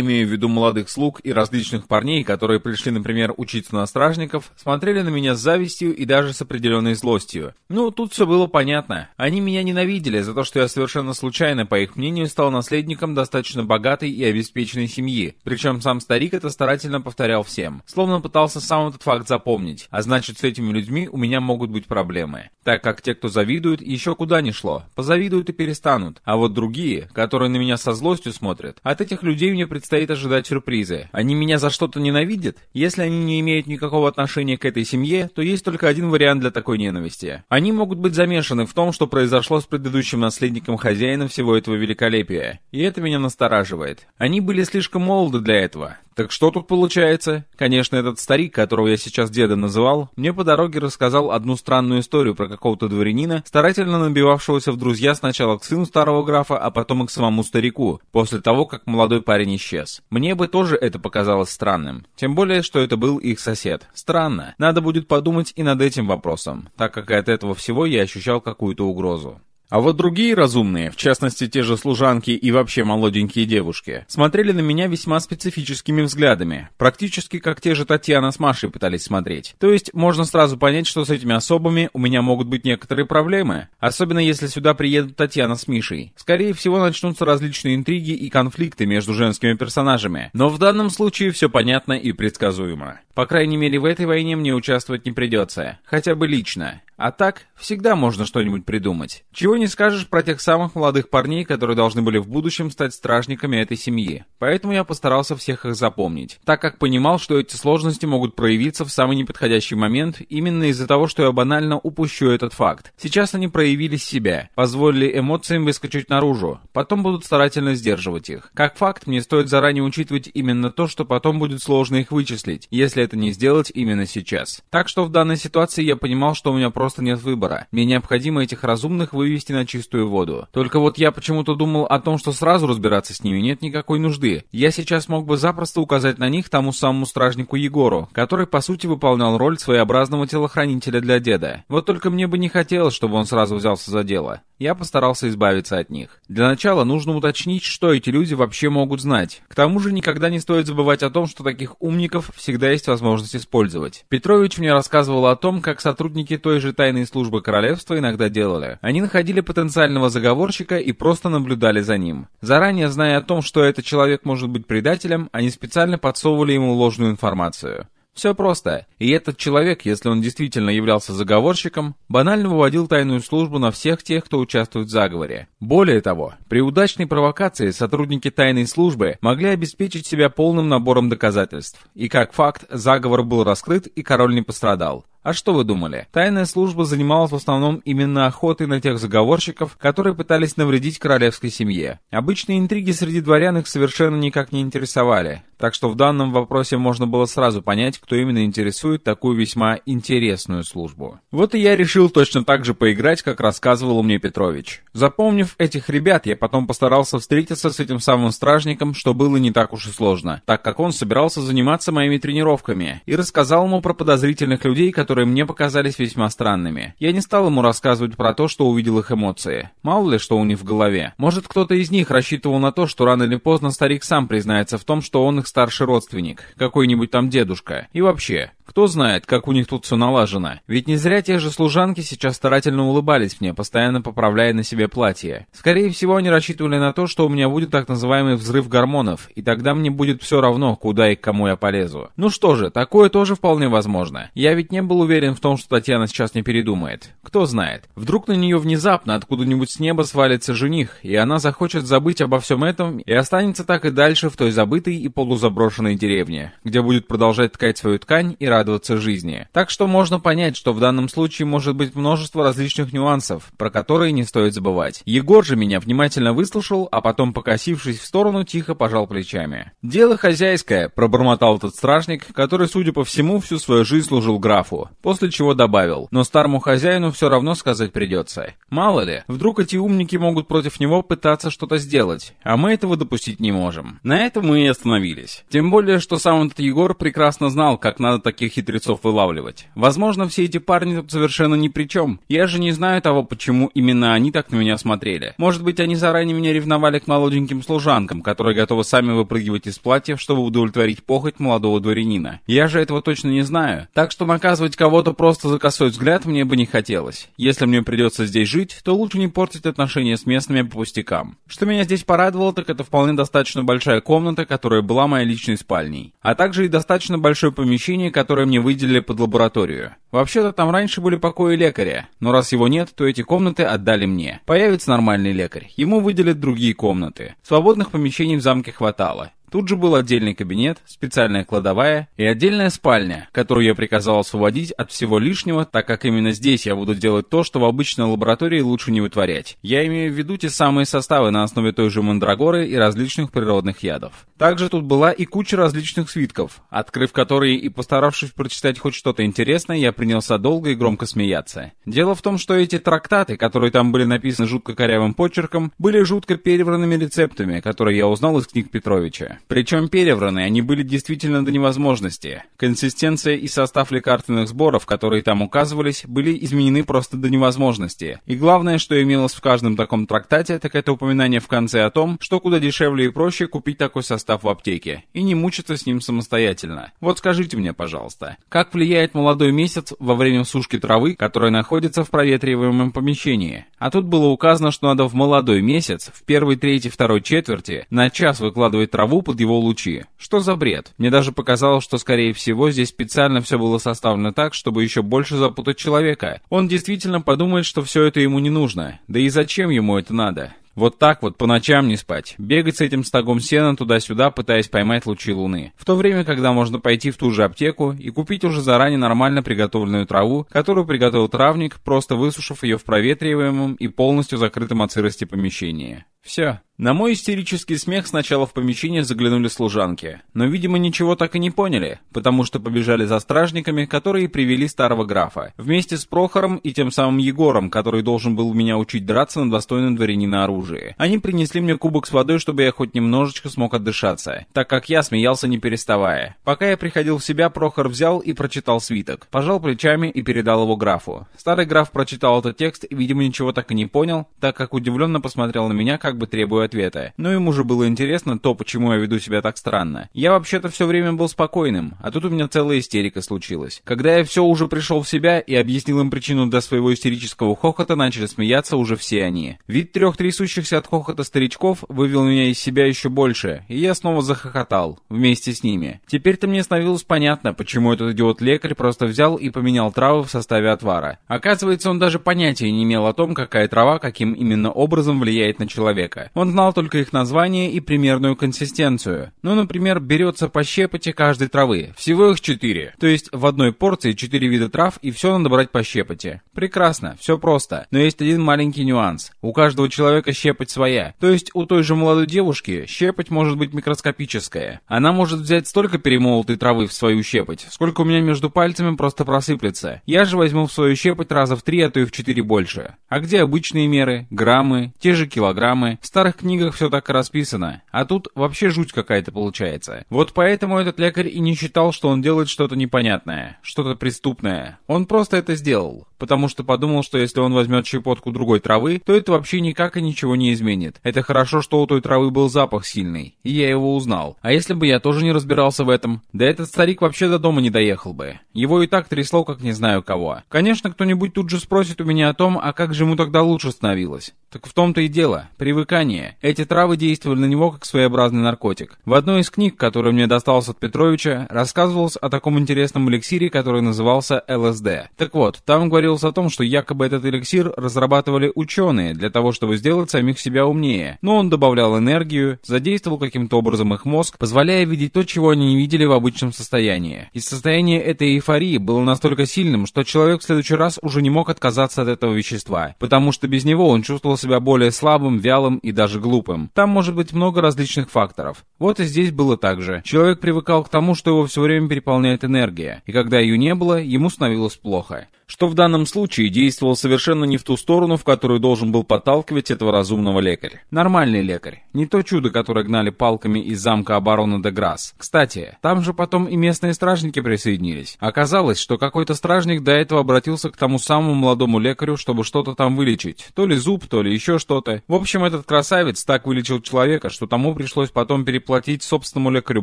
имею в виду молодых слуг и различных парней, которые пришли, например, учиться на стражников, смотрели на меня с завистью и даже с определенной злостью. Ну, тут все было понятно. Они меня ненавидели за то, что я совершенно случайно, по их мнению, стал наследником достаточно богатой и обеспеченной семьи. Причем сам старик это старательно повторял всем. Словно пытался сам этот факт запомнить, а значит с этими людьми у меня могут быть проблемы. Так как те, кто завидует, еще куда ни шло, позавидуют и перестанут. А вот другие, которые на меня со злостью смотрят, от этих людей мне предстоит ожидать сюрпризы. Они меня за что-то ненавидят? Если они не имеют никакого отношения к этой семье, то есть только один вариант для такой ненависти. Они могут быть замешаны в том, что произошло с предыдущим наследником хозяина всего этого великолепия. И это меня настораживает. Они были слишком молоды для этого. Так что тут получается? Конечно, этот старик, которого я сейчас деда называл, мне по дороге рассказал одну странную историю про какого-то дворянина, старательно набивавшегося в друзья сначала к сыну старого графа, а потом и к самому старику, после того, как молодой парень исчез. Мне бы тоже это показалось странным. Тем более, что это был их сосед. Странно. Надо будет подумать и над этим вопросом, так как от этого всего я ощущал какую-то угрозу. А вот другие разумные, в частности те же служанки и вообще молоденькие девушки, смотрели на меня весьма специфическими взглядами, практически как те же Татьяна с Машей пытались смотреть. То есть можно сразу понять, что с этими особами у меня могут быть некоторые проблемы, особенно если сюда приедут Татьяна с Мишей. Скорее всего начнутся различные интриги и конфликты между женскими персонажами, но в данном случае все понятно и предсказуемо. По крайней мере в этой войне мне участвовать не придется, хотя бы лично. А так, всегда можно что-нибудь придумать. Чего не скажешь про тех самых молодых парней, которые должны были в будущем стать стражниками этой семьи. Поэтому я постарался всех их запомнить, так как понимал, что эти сложности могут проявиться в самый неподходящий момент именно из-за того, что я банально упущу этот факт. Сейчас они проявили себя, позволили эмоциям выскочить наружу, потом будут старательно сдерживать их. Как факт, мне стоит заранее учитывать именно то, что потом будет сложно их вычислить, если это не сделать именно сейчас. Так что в данной ситуации я понимал, что у меня просто нет выбора. Мне необходимо этих разумных вывести на чистую воду. Только вот я почему-то думал о том, что сразу разбираться с ними нет никакой нужды. Я сейчас мог бы запросто указать на них тому самому стражнику Егору, который по сути выполнял роль своеобразного телохранителя для деда. Вот только мне бы не хотелось, чтобы он сразу взялся за дело. Я постарался избавиться от них. Для начала нужно уточнить, что эти люди вообще могут знать. К тому же никогда не стоит забывать о том, что таких умников всегда есть возможность использовать. Петрович мне рассказывал о том, как сотрудники той же тайной службы королевства иногда делали. Они находили потенциального заговорщика и просто наблюдали за ним. Заранее зная о том, что этот человек может быть предателем, они специально подсовывали ему ложную информацию. Все просто. И этот человек, если он действительно являлся заговорщиком, банально выводил тайную службу на всех тех, кто участвует в заговоре. Более того, при удачной провокации сотрудники тайной службы могли обеспечить себя полным набором доказательств. И как факт, заговор был раскрыт и король не пострадал. А что вы думали? Тайная служба занималась в основном именно охотой на тех заговорщиков, которые пытались навредить королевской семье. Обычные интриги среди дворян их совершенно никак не интересовали, так что в данном вопросе можно было сразу понять, кто именно интересует такую весьма интересную службу. Вот и я решил точно так же поиграть, как рассказывал мне Петрович. Запомнив этих ребят, я потом постарался встретиться с этим самым стражником, что было не так уж и сложно, так как он собирался заниматься моими тренировками, и рассказал ему про подозрительных людей, которые которые мне показались весьма странными. Я не стал ему рассказывать про то, что увидел их эмоции. Мало ли, что у них в голове. Может, кто-то из них рассчитывал на то, что рано или поздно старик сам признается в том, что он их старший родственник, какой-нибудь там дедушка. И вообще, Кто знает, как у них тут все налажено. Ведь не зря те же служанки сейчас старательно улыбались мне, постоянно поправляя на себе платье. Скорее всего, они рассчитывали на то, что у меня будет так называемый взрыв гормонов, и тогда мне будет все равно, куда и к кому я полезу. Ну что же, такое тоже вполне возможно. Я ведь не был уверен в том, что Татьяна сейчас не передумает. Кто знает. Вдруг на нее внезапно откуда-нибудь с неба свалится жених, и она захочет забыть обо всем этом и останется так и дальше в той забытой и полузаброшенной деревне, где будет продолжать ткать свою ткань и радоваться жизни. Так что можно понять, что в данном случае может быть множество различных нюансов, про которые не стоит забывать. Егор же меня внимательно выслушал, а потом, покосившись в сторону, тихо пожал плечами. «Дело хозяйское», — пробормотал этот стражник, который, судя по всему, всю свою жизнь служил графу, после чего добавил, но старому хозяину все равно сказать придется. Мало ли, вдруг эти умники могут против него пытаться что-то сделать, а мы этого допустить не можем. На этом мы и остановились. Тем более, что сам этот Егор прекрасно знал, как надо таких хитрецов вылавливать. Возможно, все эти парни тут совершенно ни при чем. Я же не знаю того, почему именно они так на меня смотрели. Может быть, они заранее меня ревновали к молоденьким служанкам, которые готовы сами выпрыгивать из платьев, чтобы удовлетворить похоть молодого дворянина. Я же этого точно не знаю. Так что наказывать кого-то просто за косой взгляд мне бы не хотелось. Если мне придется здесь жить, то лучше не портить отношения с местными по пустякам. Что меня здесь порадовало, так это вполне достаточно большая комната, которая была моей личной спальней. А также и достаточно большое помещение, которое мне выделили под лабораторию. Вообще-то там раньше были покои лекаря, но раз его нет, то эти комнаты отдали мне. Появится нормальный лекарь, ему выделят другие комнаты. Свободных помещений в замке хватало. Тут же был отдельный кабинет, специальная кладовая и отдельная спальня, которую я приказал освободить от всего лишнего, так как именно здесь я буду делать то, что в обычной лаборатории лучше не вытворять. Я имею в виду те самые составы на основе той же мандрагоры и различных природных ядов. Также тут была и куча различных свитков, открыв которые и постаравшись прочитать хоть что-то интересное, я принялся долго и громко смеяться. Дело в том, что эти трактаты, которые там были написаны жутко корявым почерком, были жутко перевранными рецептами, которые я узнал из книг Петровича. Причем перевраны они были действительно до невозможности. Консистенция и состав лекарственных сборов, которые там указывались, были изменены просто до невозможности. И главное, что имелось в каждом таком трактате, так это упоминание в конце о том, что куда дешевле и проще купить такой состав в аптеке, и не мучиться с ним самостоятельно. Вот скажите мне, пожалуйста, как влияет молодой месяц во время сушки травы, которая находится в проветриваемом помещении? А тут было указано, что надо в молодой месяц, в первой трети второй четверти, на час выкладывать траву под его лучи. Что за бред? Мне даже показалось, что, скорее всего, здесь специально все было составлено так, чтобы еще больше запутать человека. Он действительно подумает, что все это ему не нужно. Да и зачем ему это надо? Вот так вот, по ночам не спать. Бегать с этим стогом сена туда-сюда, пытаясь поймать лучи луны. В то время, когда можно пойти в ту же аптеку и купить уже заранее нормально приготовленную траву, которую приготовил травник, просто высушив ее в проветриваемом и полностью закрытом от сырости помещении. Все. На мой истерический смех сначала в помещение заглянули служанки, но, видимо, ничего так и не поняли, потому что побежали за стражниками, которые привели старого графа, вместе с Прохором и тем самым Егором, который должен был меня учить драться на достойном дворянина оружии. Они принесли мне кубок с водой, чтобы я хоть немножечко смог отдышаться, так как я смеялся не переставая. Пока я приходил в себя, Прохор взял и прочитал свиток, пожал плечами и передал его графу. Старый граф прочитал этот текст и, видимо, ничего так и не понял, так как удивленно посмотрел на меня, как бы требуя ответа. Но ему же было интересно то, почему я веду себя так странно. Я вообще-то все время был спокойным, а тут у меня целая истерика случилась. Когда я все уже пришел в себя и объяснил им причину для своего истерического хохота, начали смеяться уже все они. Вид трех трясущихся от хохота старичков вывел меня из себя еще больше, и я снова захохотал, вместе с ними. Теперь-то мне становилось понятно, почему этот идиот-лекарь просто взял и поменял травы в составе отвара. Оказывается, он даже понятия не имел о том, какая трава каким именно образом влияет на человека. Он знал только их название и примерную консистенцию. Ну, например, берется по щепоте каждой травы. Всего их четыре. То есть в одной порции четыре вида трав и все надо брать по щепоте. Прекрасно, все просто. Но есть один маленький нюанс. У каждого человека щепоть своя. То есть у той же молодой девушки щепоть может быть микроскопическая. Она может взять столько перемолотой травы в свою щепоть, сколько у меня между пальцами просто просыплется. Я же возьму в свою щепоть раза в три, а то и в четыре больше. А где обычные меры? Граммы? Те же килограммы? В старых книгах все так расписано. А тут вообще жуть какая-то получается. Вот поэтому этот лекарь и не считал, что он делает что-то непонятное, что-то преступное. Он просто это сделал. Потому что подумал, что если он возьмет щепотку другой травы, то это вообще никак и ничего не изменит. Это хорошо, что у той травы был запах сильный, и я его узнал. А если бы я тоже не разбирался в этом? Да этот старик вообще до дома не доехал бы. Его и так трясло, как не знаю кого. Конечно, кто-нибудь тут же спросит у меня о том, а как же ему тогда лучше становилось. Так в том-то и дело. Привыкание. Эти травы действовали на него как своеобразный наркотик. В одной из книг, которая мне досталась от Петровича, рассказывалось о таком интересном эликсире, который назывался ЛСД. Так вот, там говорилось о том, что якобы этот эликсир разрабатывали ученые для того, чтобы сделать самих себя умнее. Но он добавлял энергию, задействовал каким-то образом их мозг, позволяя видеть то, чего они не видели в обычном состоянии. И состояние этой эйфории было настолько сильным, что человек в следующий раз уже не мог отказаться от этого вещества, потому что без него он чувствовал себя более слабым, вялым и даже глупым. Там может быть много различных факторов. Вот и здесь было так же. Человек привыкал к тому, что его все время переполняет энергия, и когда ее не было, ему становилось плохо что в данном случае действовал совершенно не в ту сторону, в которую должен был подталкивать этого разумного лекаря. Нормальный лекарь. Не то чудо, которое гнали палками из замка обороны де Грасс. Кстати, там же потом и местные стражники присоединились. Оказалось, что какой-то стражник до этого обратился к тому самому молодому лекарю, чтобы что-то там вылечить. То ли зуб, то ли еще что-то. В общем, этот красавец так вылечил человека, что тому пришлось потом переплатить собственному лекарю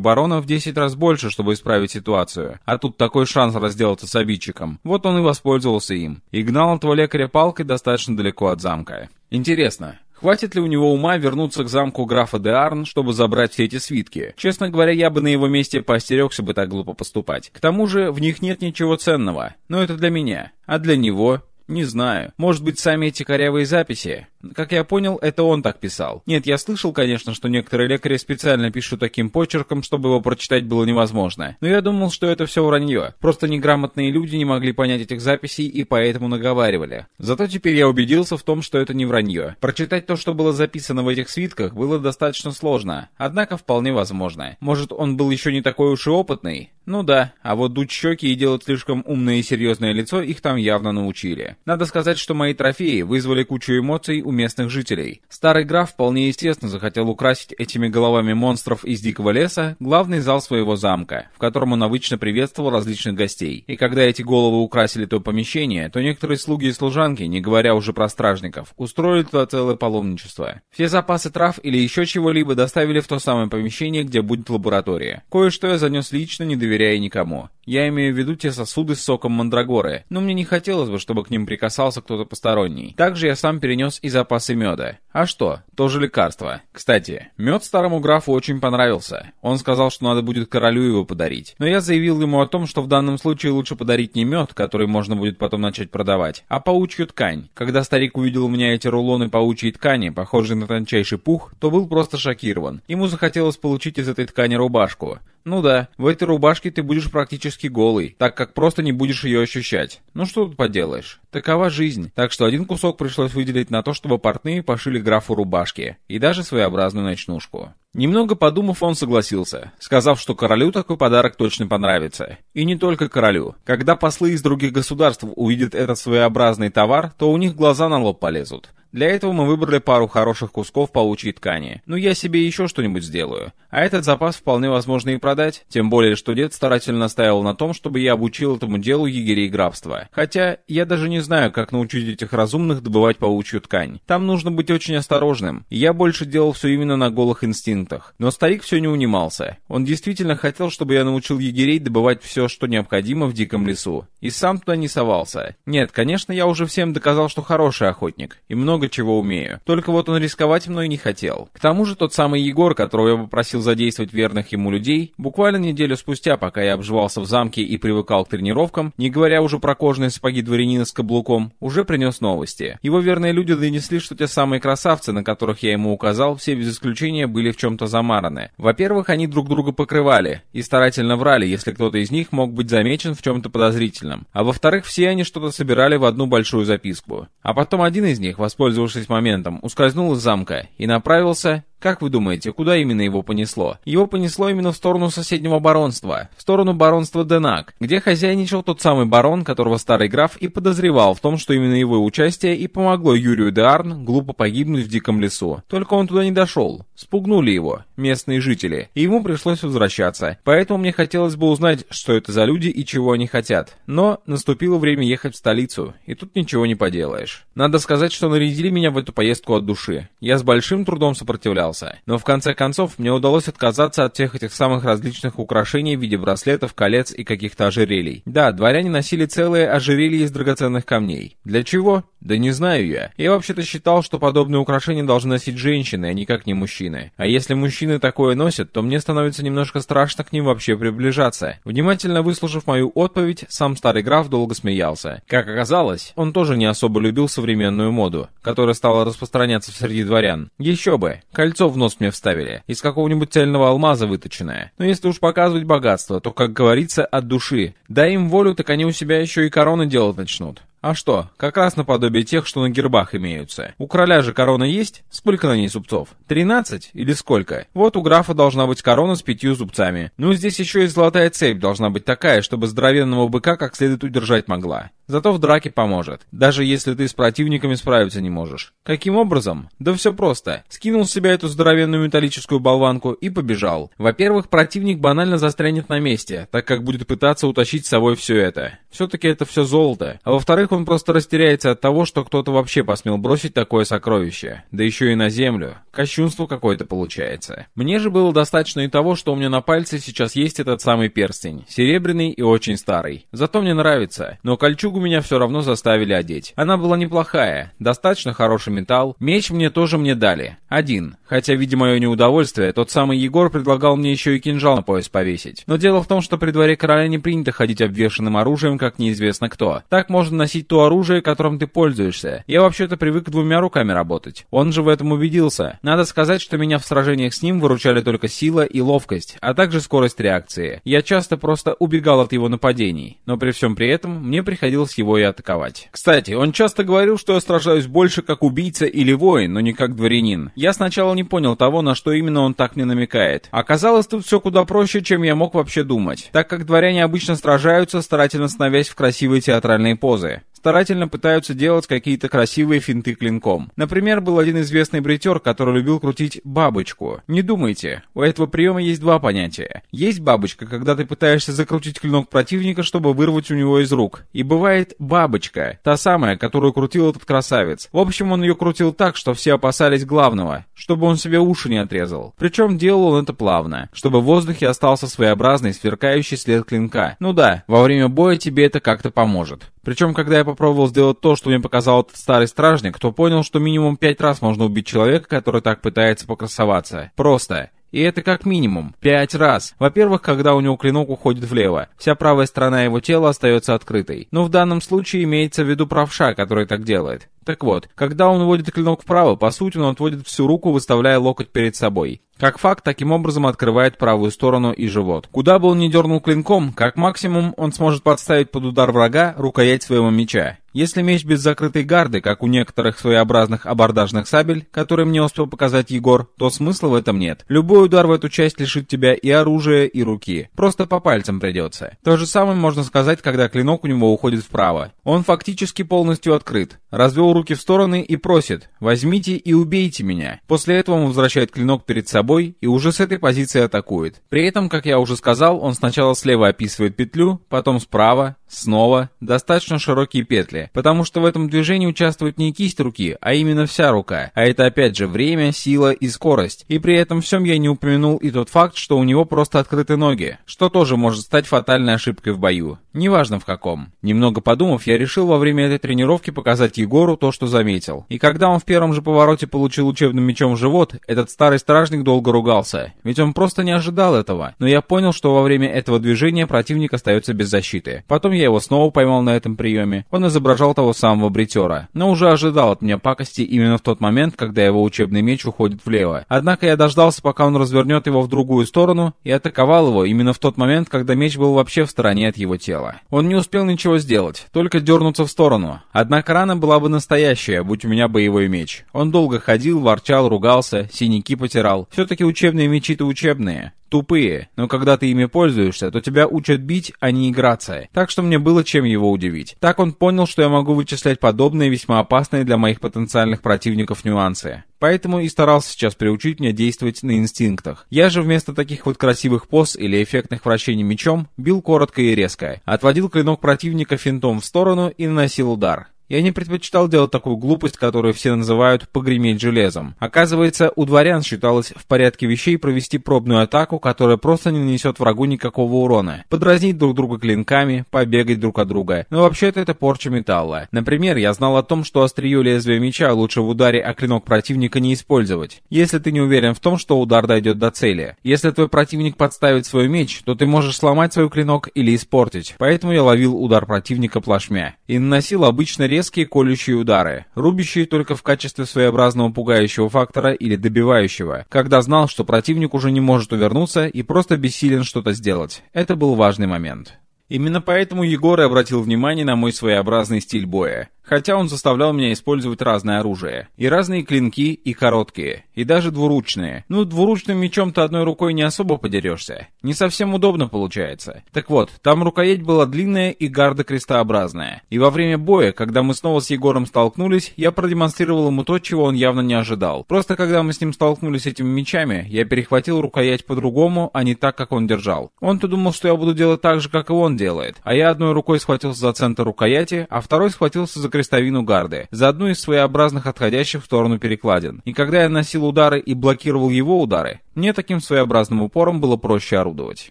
барона в 10 раз больше, чтобы исправить ситуацию. А тут такой шанс разделаться с обидчиком. Вот он и воспользовался воспользовался им и гнал этого лекаря палкой достаточно далеко от замка. Интересно, Хватит ли у него ума вернуться к замку графа де Арн, чтобы забрать все эти свитки? Честно говоря, я бы на его месте поостерегся бы так глупо поступать. К тому же, в них нет ничего ценного. Но это для меня. А для него? Не знаю. Может быть, сами эти корявые записи? Как я понял, это он так писал. Нет, я слышал, конечно, что некоторые лекари специально пишут таким почерком, чтобы его прочитать было невозможно. Но я думал, что это все вранье. Просто неграмотные люди не могли понять этих записей и поэтому наговаривали. Зато теперь я убедился в том, что это не вранье. Прочитать то, что было записано в этих свитках, было достаточно сложно. Однако вполне возможно. Может, он был еще не такой уж и опытный? Ну да, а вот дуть щеки и делать слишком умное и серьезное лицо их там явно научили. Надо сказать, что мои трофеи вызвали кучу эмоций у местных жителей. Старый граф вполне естественно захотел украсить этими головами монстров из дикого леса главный зал своего замка, в котором он обычно приветствовал различных гостей. И когда эти головы украсили то помещение, то некоторые слуги и служанки, не говоря уже про стражников, устроили туда целое паломничество. Все запасы трав или еще чего-либо доставили в то самое помещение, где будет лаборатория. Кое-что я занес лично, не доверяя никому. Я имею в виду те сосуды с соком мандрагоры, но мне не хотелось бы, чтобы к ним прикасался кто-то посторонний. Также я сам перенес и запасы меда. А что, тоже лекарство. Кстати, мед старому графу очень понравился. Он сказал, что надо будет королю его подарить. Но я заявил ему о том, что в данном случае лучше подарить не мед, который можно будет потом начать продавать, а паучью ткань. Когда старик увидел у меня эти рулоны паучьей ткани, похожие на тончайший пух, то был просто шокирован. Ему захотелось получить из этой ткани рубашку. Ну да, в этой рубашке ты будешь практически голый, так как просто не будешь ее ощущать. Ну что тут поделаешь? Такова жизнь. Так что один кусок пришлось выделить на то, чтобы портные пошили графу рубашки и даже своеобразную ночнушку. Немного подумав, он согласился, сказав, что королю такой подарок точно понравится. И не только королю. Когда послы из других государств увидят этот своеобразный товар, то у них глаза на лоб полезут. Для этого мы выбрали пару хороших кусков паучьей ткани. Ну, я себе еще что-нибудь сделаю. А этот запас вполне возможно и продать. Тем более, что дед старательно настаивал на том, чтобы я обучил этому делу егерей графства. Хотя, я даже не знаю, как научить этих разумных добывать паучью ткань. Там нужно быть очень осторожным. я больше делал все именно на голых инстинктах. Но старик все не унимался. Он действительно хотел, чтобы я научил егерей добывать все, что необходимо в диком лесу. И сам туда не совался. Нет, конечно, я уже всем доказал, что хороший охотник. И много много чего умею. Только вот он рисковать мной не хотел. К тому же тот самый Егор, которого я попросил задействовать верных ему людей, буквально неделю спустя, пока я обживался в замке и привыкал к тренировкам, не говоря уже про кожаные сапоги дворянина с каблуком, уже принес новости. Его верные люди донесли, что те самые красавцы, на которых я ему указал, все без исключения были в чем-то замараны. Во-первых, они друг друга покрывали и старательно врали, если кто-то из них мог быть замечен в чем-то подозрительном. А во-вторых, все они что-то собирали в одну большую записку. А потом один из них, воспользовавшись воспользовавшись моментом, ускользнул из замка и направился Как вы думаете, куда именно его понесло? Его понесло именно в сторону соседнего баронства, в сторону баронства Денак, где хозяйничал тот самый барон, которого старый граф и подозревал в том, что именно его участие и помогло Юрию де Арн глупо погибнуть в диком лесу. Только он туда не дошел. Спугнули его, местные жители, и ему пришлось возвращаться. Поэтому мне хотелось бы узнать, что это за люди и чего они хотят. Но наступило время ехать в столицу, и тут ничего не поделаешь. Надо сказать, что нарядили меня в эту поездку от души. Я с большим трудом сопротивлялся. Но в конце концов мне удалось отказаться от всех этих самых различных украшений в виде браслетов, колец и каких-то ожерелий. Да, дворяне носили целые ожерелья из драгоценных камней. Для чего? Да не знаю я. Я вообще-то считал, что подобные украшения должны носить женщины, а никак не мужчины. А если мужчины такое носят, то мне становится немножко страшно к ним вообще приближаться. Внимательно выслушав мою отповедь, сам старый граф долго смеялся. Как оказалось, он тоже не особо любил современную моду, которая стала распространяться среди дворян. Еще бы, кольцо в нос мне вставили, из какого-нибудь цельного алмаза выточенное. Но если уж показывать богатство, то, как говорится, от души. Дай им волю, так они у себя еще и короны делать начнут. А что, как раз наподобие тех, что на гербах имеются. У короля же корона есть? Сколько на ней зубцов? 13 или сколько? Вот у графа должна быть корона с пятью зубцами. Ну, здесь еще и золотая цепь должна быть такая, чтобы здоровенного быка как следует удержать могла. Зато в драке поможет, даже если ты с противниками справиться не можешь. Каким образом? Да все просто. Скинул с себя эту здоровенную металлическую болванку и побежал. Во-первых, противник банально застрянет на месте, так как будет пытаться утащить с собой все это. Все-таки это все золото. А во-вторых, он просто растеряется от того, что кто-то вообще посмел бросить такое сокровище. Да еще и на землю. Кощунство какое-то получается. Мне же было достаточно и того, что у меня на пальце сейчас есть этот самый перстень. Серебряный и очень старый. Зато мне нравится. Но кольчугу меня все равно заставили одеть. Она была неплохая, достаточно хороший металл. Меч мне тоже мне дали. Один. Хотя, видя мое неудовольствие, тот самый Егор предлагал мне еще и кинжал на пояс повесить. Но дело в том, что при дворе короля не принято ходить обвешанным оружием, как неизвестно кто. Так можно носить то оружие, которым ты пользуешься. Я вообще-то привык двумя руками работать. Он же в этом убедился. Надо сказать, что меня в сражениях с ним выручали только сила и ловкость, а также скорость реакции. Я часто просто убегал от его нападений. Но при всем при этом мне приходилось его и атаковать. Кстати, он часто говорил, что я сражаюсь больше как убийца или воин, но не как дворянин. Я сначала не понял того, на что именно он так мне намекает. Оказалось, тут все куда проще, чем я мог вообще думать, так как дворяне обычно сражаются, старательно становясь в красивые театральные позы старательно пытаются делать какие-то красивые финты клинком. Например, был один известный бритер, который любил крутить бабочку. Не думайте, у этого приема есть два понятия. Есть бабочка, когда ты пытаешься закрутить клинок противника, чтобы вырвать у него из рук. И бывает бабочка, та самая, которую крутил этот красавец. В общем, он ее крутил так, что все опасались главного, чтобы он себе уши не отрезал. Причем делал он это плавно, чтобы в воздухе остался своеобразный сверкающий след клинка. Ну да, во время боя тебе это как-то поможет. Причем, когда я попробовал сделать то, что мне показал этот старый стражник, то понял, что минимум пять раз можно убить человека, который так пытается покрасоваться. Просто. И это как минимум. Пять раз. Во-первых, когда у него клинок уходит влево. Вся правая сторона его тела остается открытой. Но в данном случае имеется в виду правша, который так делает. Так вот, когда он уводит клинок вправо, по сути он отводит всю руку, выставляя локоть перед собой. Как факт, таким образом открывает правую сторону и живот. Куда бы он ни дернул клинком, как максимум он сможет подставить под удар врага рукоять своего меча. Если меч без закрытой гарды, как у некоторых своеобразных абордажных сабель, которые мне успел показать Егор, то смысла в этом нет. Любой удар в эту часть лишит тебя и оружия, и руки. Просто по пальцам придется. То же самое можно сказать, когда клинок у него уходит вправо. Он фактически полностью открыт. Развел руки в стороны и просит «возьмите и убейте меня». После этого он возвращает клинок перед собой и уже с этой позиции атакует. При этом, как я уже сказал, он сначала слева описывает петлю, потом справа, снова, достаточно широкие петли, потому что в этом движении участвует не кисть руки, а именно вся рука, а это опять же время, сила и скорость. И при этом всем я не упомянул и тот факт, что у него просто открыты ноги, что тоже может стать фатальной ошибкой в бою. Неважно в каком. Немного подумав, я решил во время этой тренировки показать Егору то, что заметил. И когда он в первом же повороте получил учебным мечом в живот, этот старый стражник долго ругался. Ведь он просто не ожидал этого. Но я понял, что во время этого движения противник остается без защиты. Потом я его снова поймал на этом приеме. Он изображал изображал того самого бритера, но уже ожидал от меня пакости именно в тот момент, когда его учебный меч уходит влево. Однако я дождался, пока он развернет его в другую сторону, и атаковал его именно в тот момент, когда меч был вообще в стороне от его тела. Он не успел ничего сделать, только дернуться в сторону. Однако рана была бы настоящая, будь у меня боевой меч. Он долго ходил, ворчал, ругался, синяки потирал. Все-таки учебные мечи-то учебные тупые, но когда ты ими пользуешься, то тебя учат бить, а не играться. Так что мне было чем его удивить. Так он понял, что я могу вычислять подобные весьма опасные для моих потенциальных противников нюансы. Поэтому и старался сейчас приучить меня действовать на инстинктах. Я же вместо таких вот красивых поз или эффектных вращений мечом бил коротко и резко. Отводил клинок противника финтом в сторону и наносил удар. Я не предпочитал делать такую глупость, которую все называют «погреметь железом». Оказывается, у дворян считалось в порядке вещей провести пробную атаку, которая просто не нанесет врагу никакого урона. Подразнить друг друга клинками, побегать друг от друга. Но вообще-то это порча металла. Например, я знал о том, что острие лезвия меча лучше в ударе о клинок противника не использовать, если ты не уверен в том, что удар дойдет до цели. Если твой противник подставит свой меч, то ты можешь сломать свой клинок или испортить. Поэтому я ловил удар противника плашмя. И наносил обычно резкие колющие удары, рубящие только в качестве своеобразного пугающего фактора или добивающего, когда знал, что противник уже не может увернуться и просто бессилен что-то сделать. Это был важный момент. Именно поэтому Егор и обратил внимание на мой своеобразный стиль боя. Хотя он заставлял меня использовать разное оружие. И разные клинки, и короткие, и даже двуручные. Ну, двуручным мечом-то одной рукой не особо подерешься. Не совсем удобно получается. Так вот, там рукоять была длинная и гарда крестообразная. И во время боя, когда мы снова с Егором столкнулись, я продемонстрировал ему то, чего он явно не ожидал. Просто когда мы с ним столкнулись этими мечами, я перехватил рукоять по-другому, а не так, как он держал. Он-то думал, что я буду делать так же, как и он делает. А я одной рукой схватился за центр рукояти, а второй схватился за крестовину гарды, за одну из своеобразных отходящих в сторону перекладин. И когда я носил удары и блокировал его удары, мне таким своеобразным упором было проще орудовать.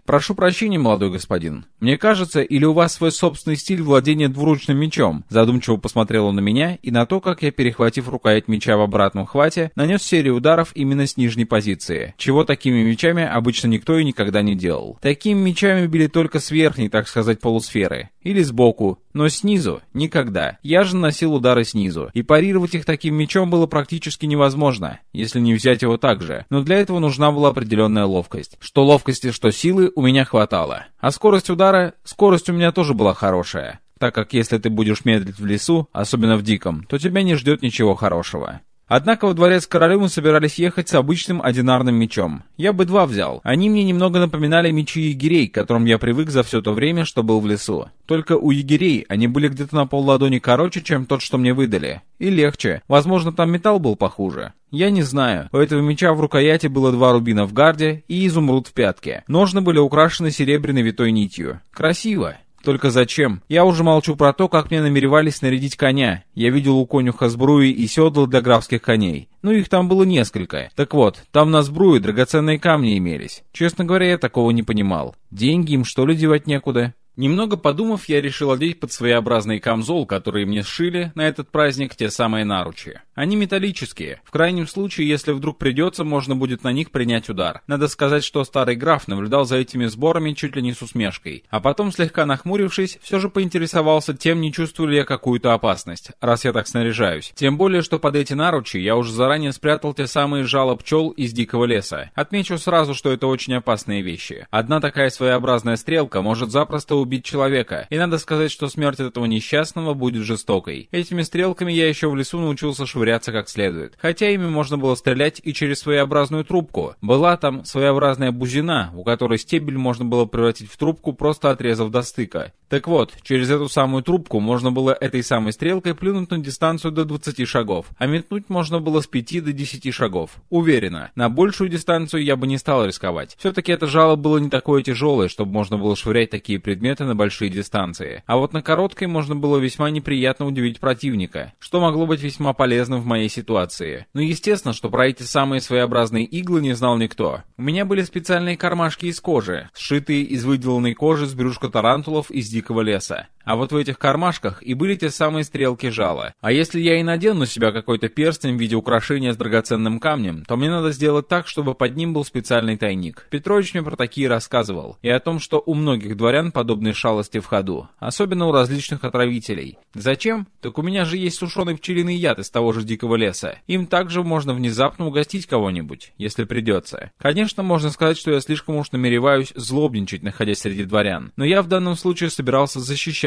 Прошу прощения, молодой господин. Мне кажется, или у вас свой собственный стиль владения двуручным мечом? Задумчиво посмотрел он на меня и на то, как я, перехватив рукоять меча в обратном хвате, нанес серию ударов именно с нижней позиции, чего такими мечами обычно никто и никогда не делал. Такими мечами били только с верхней, так сказать, полусферы, или сбоку, но снизу никогда. Я же наносил удары снизу, и парировать их таким мечом было практически невозможно, если не взять его так же. Но для этого нужна была определенная ловкость. Что ловкости, что силы у меня хватало. А скорость удара, скорость у меня тоже была хорошая. Так как если ты будешь медлить в лесу, особенно в диком, то тебя не ждет ничего хорошего. Однако во дворец короля мы собирались ехать с обычным одинарным мечом. Я бы два взял. Они мне немного напоминали мечи егерей, к которым я привык за все то время, что был в лесу. Только у егерей они были где-то на пол ладони короче, чем тот, что мне выдали. И легче. Возможно, там металл был похуже. Я не знаю. У этого меча в рукояти было два рубина в гарде и изумруд в пятке. Ножны были украшены серебряной витой нитью. Красиво. Только зачем? Я уже молчу про то, как мне намеревались нарядить коня. Я видел у конюха сбруи и седла для графских коней. Ну, их там было несколько. Так вот, там на сбруе драгоценные камни имелись. Честно говоря, я такого не понимал. Деньги им что ли девать некуда? Немного подумав, я решил одеть под своеобразный камзол, который мне сшили на этот праздник те самые наручи. Они металлические. В крайнем случае, если вдруг придется, можно будет на них принять удар. Надо сказать, что старый граф наблюдал за этими сборами чуть ли не с усмешкой. А потом, слегка нахмурившись, все же поинтересовался тем, не чувствую ли я какую-то опасность, раз я так снаряжаюсь. Тем более, что под эти наручи я уже заранее спрятал те самые жало пчел из дикого леса. Отмечу сразу, что это очень опасные вещи. Одна такая своеобразная стрелка может запросто убить человека, и надо сказать, что смерть этого несчастного будет жестокой. Этими стрелками я еще в лесу научился швыряться как следует. Хотя ими можно было стрелять и через своеобразную трубку. Была там своеобразная бузина, у которой стебель можно было превратить в трубку, просто отрезав до стыка. Так вот, через эту самую трубку можно было этой самой стрелкой плюнуть на дистанцию до 20 шагов, а метнуть можно было с 5 до 10 шагов. Уверена, на большую дистанцию я бы не стал рисковать. Все-таки это жало было не такое тяжелое, чтобы можно было швырять такие предметы на большие дистанции. А вот на короткой можно было весьма неприятно удивить противника, что могло быть весьма полезным в моей ситуации. Но естественно, что про эти самые своеобразные иглы не знал никто. У меня были специальные кармашки из кожи, сшитые из выделанной кожи с брюшка тарантулов из дикого леса. А вот в этих кармашках и были те самые стрелки жала. А если я и надену на себя какой-то перстень в виде украшения с драгоценным камнем, то мне надо сделать так, чтобы под ним был специальный тайник. Петрович мне про такие рассказывал. И о том, что у многих дворян подобные шалости в ходу. Особенно у различных отравителей. Зачем? Так у меня же есть сушеный пчелиный яд из того же дикого леса. Им также можно внезапно угостить кого-нибудь, если придется. Конечно, можно сказать, что я слишком уж намереваюсь злобничать, находясь среди дворян. Но я в данном случае собирался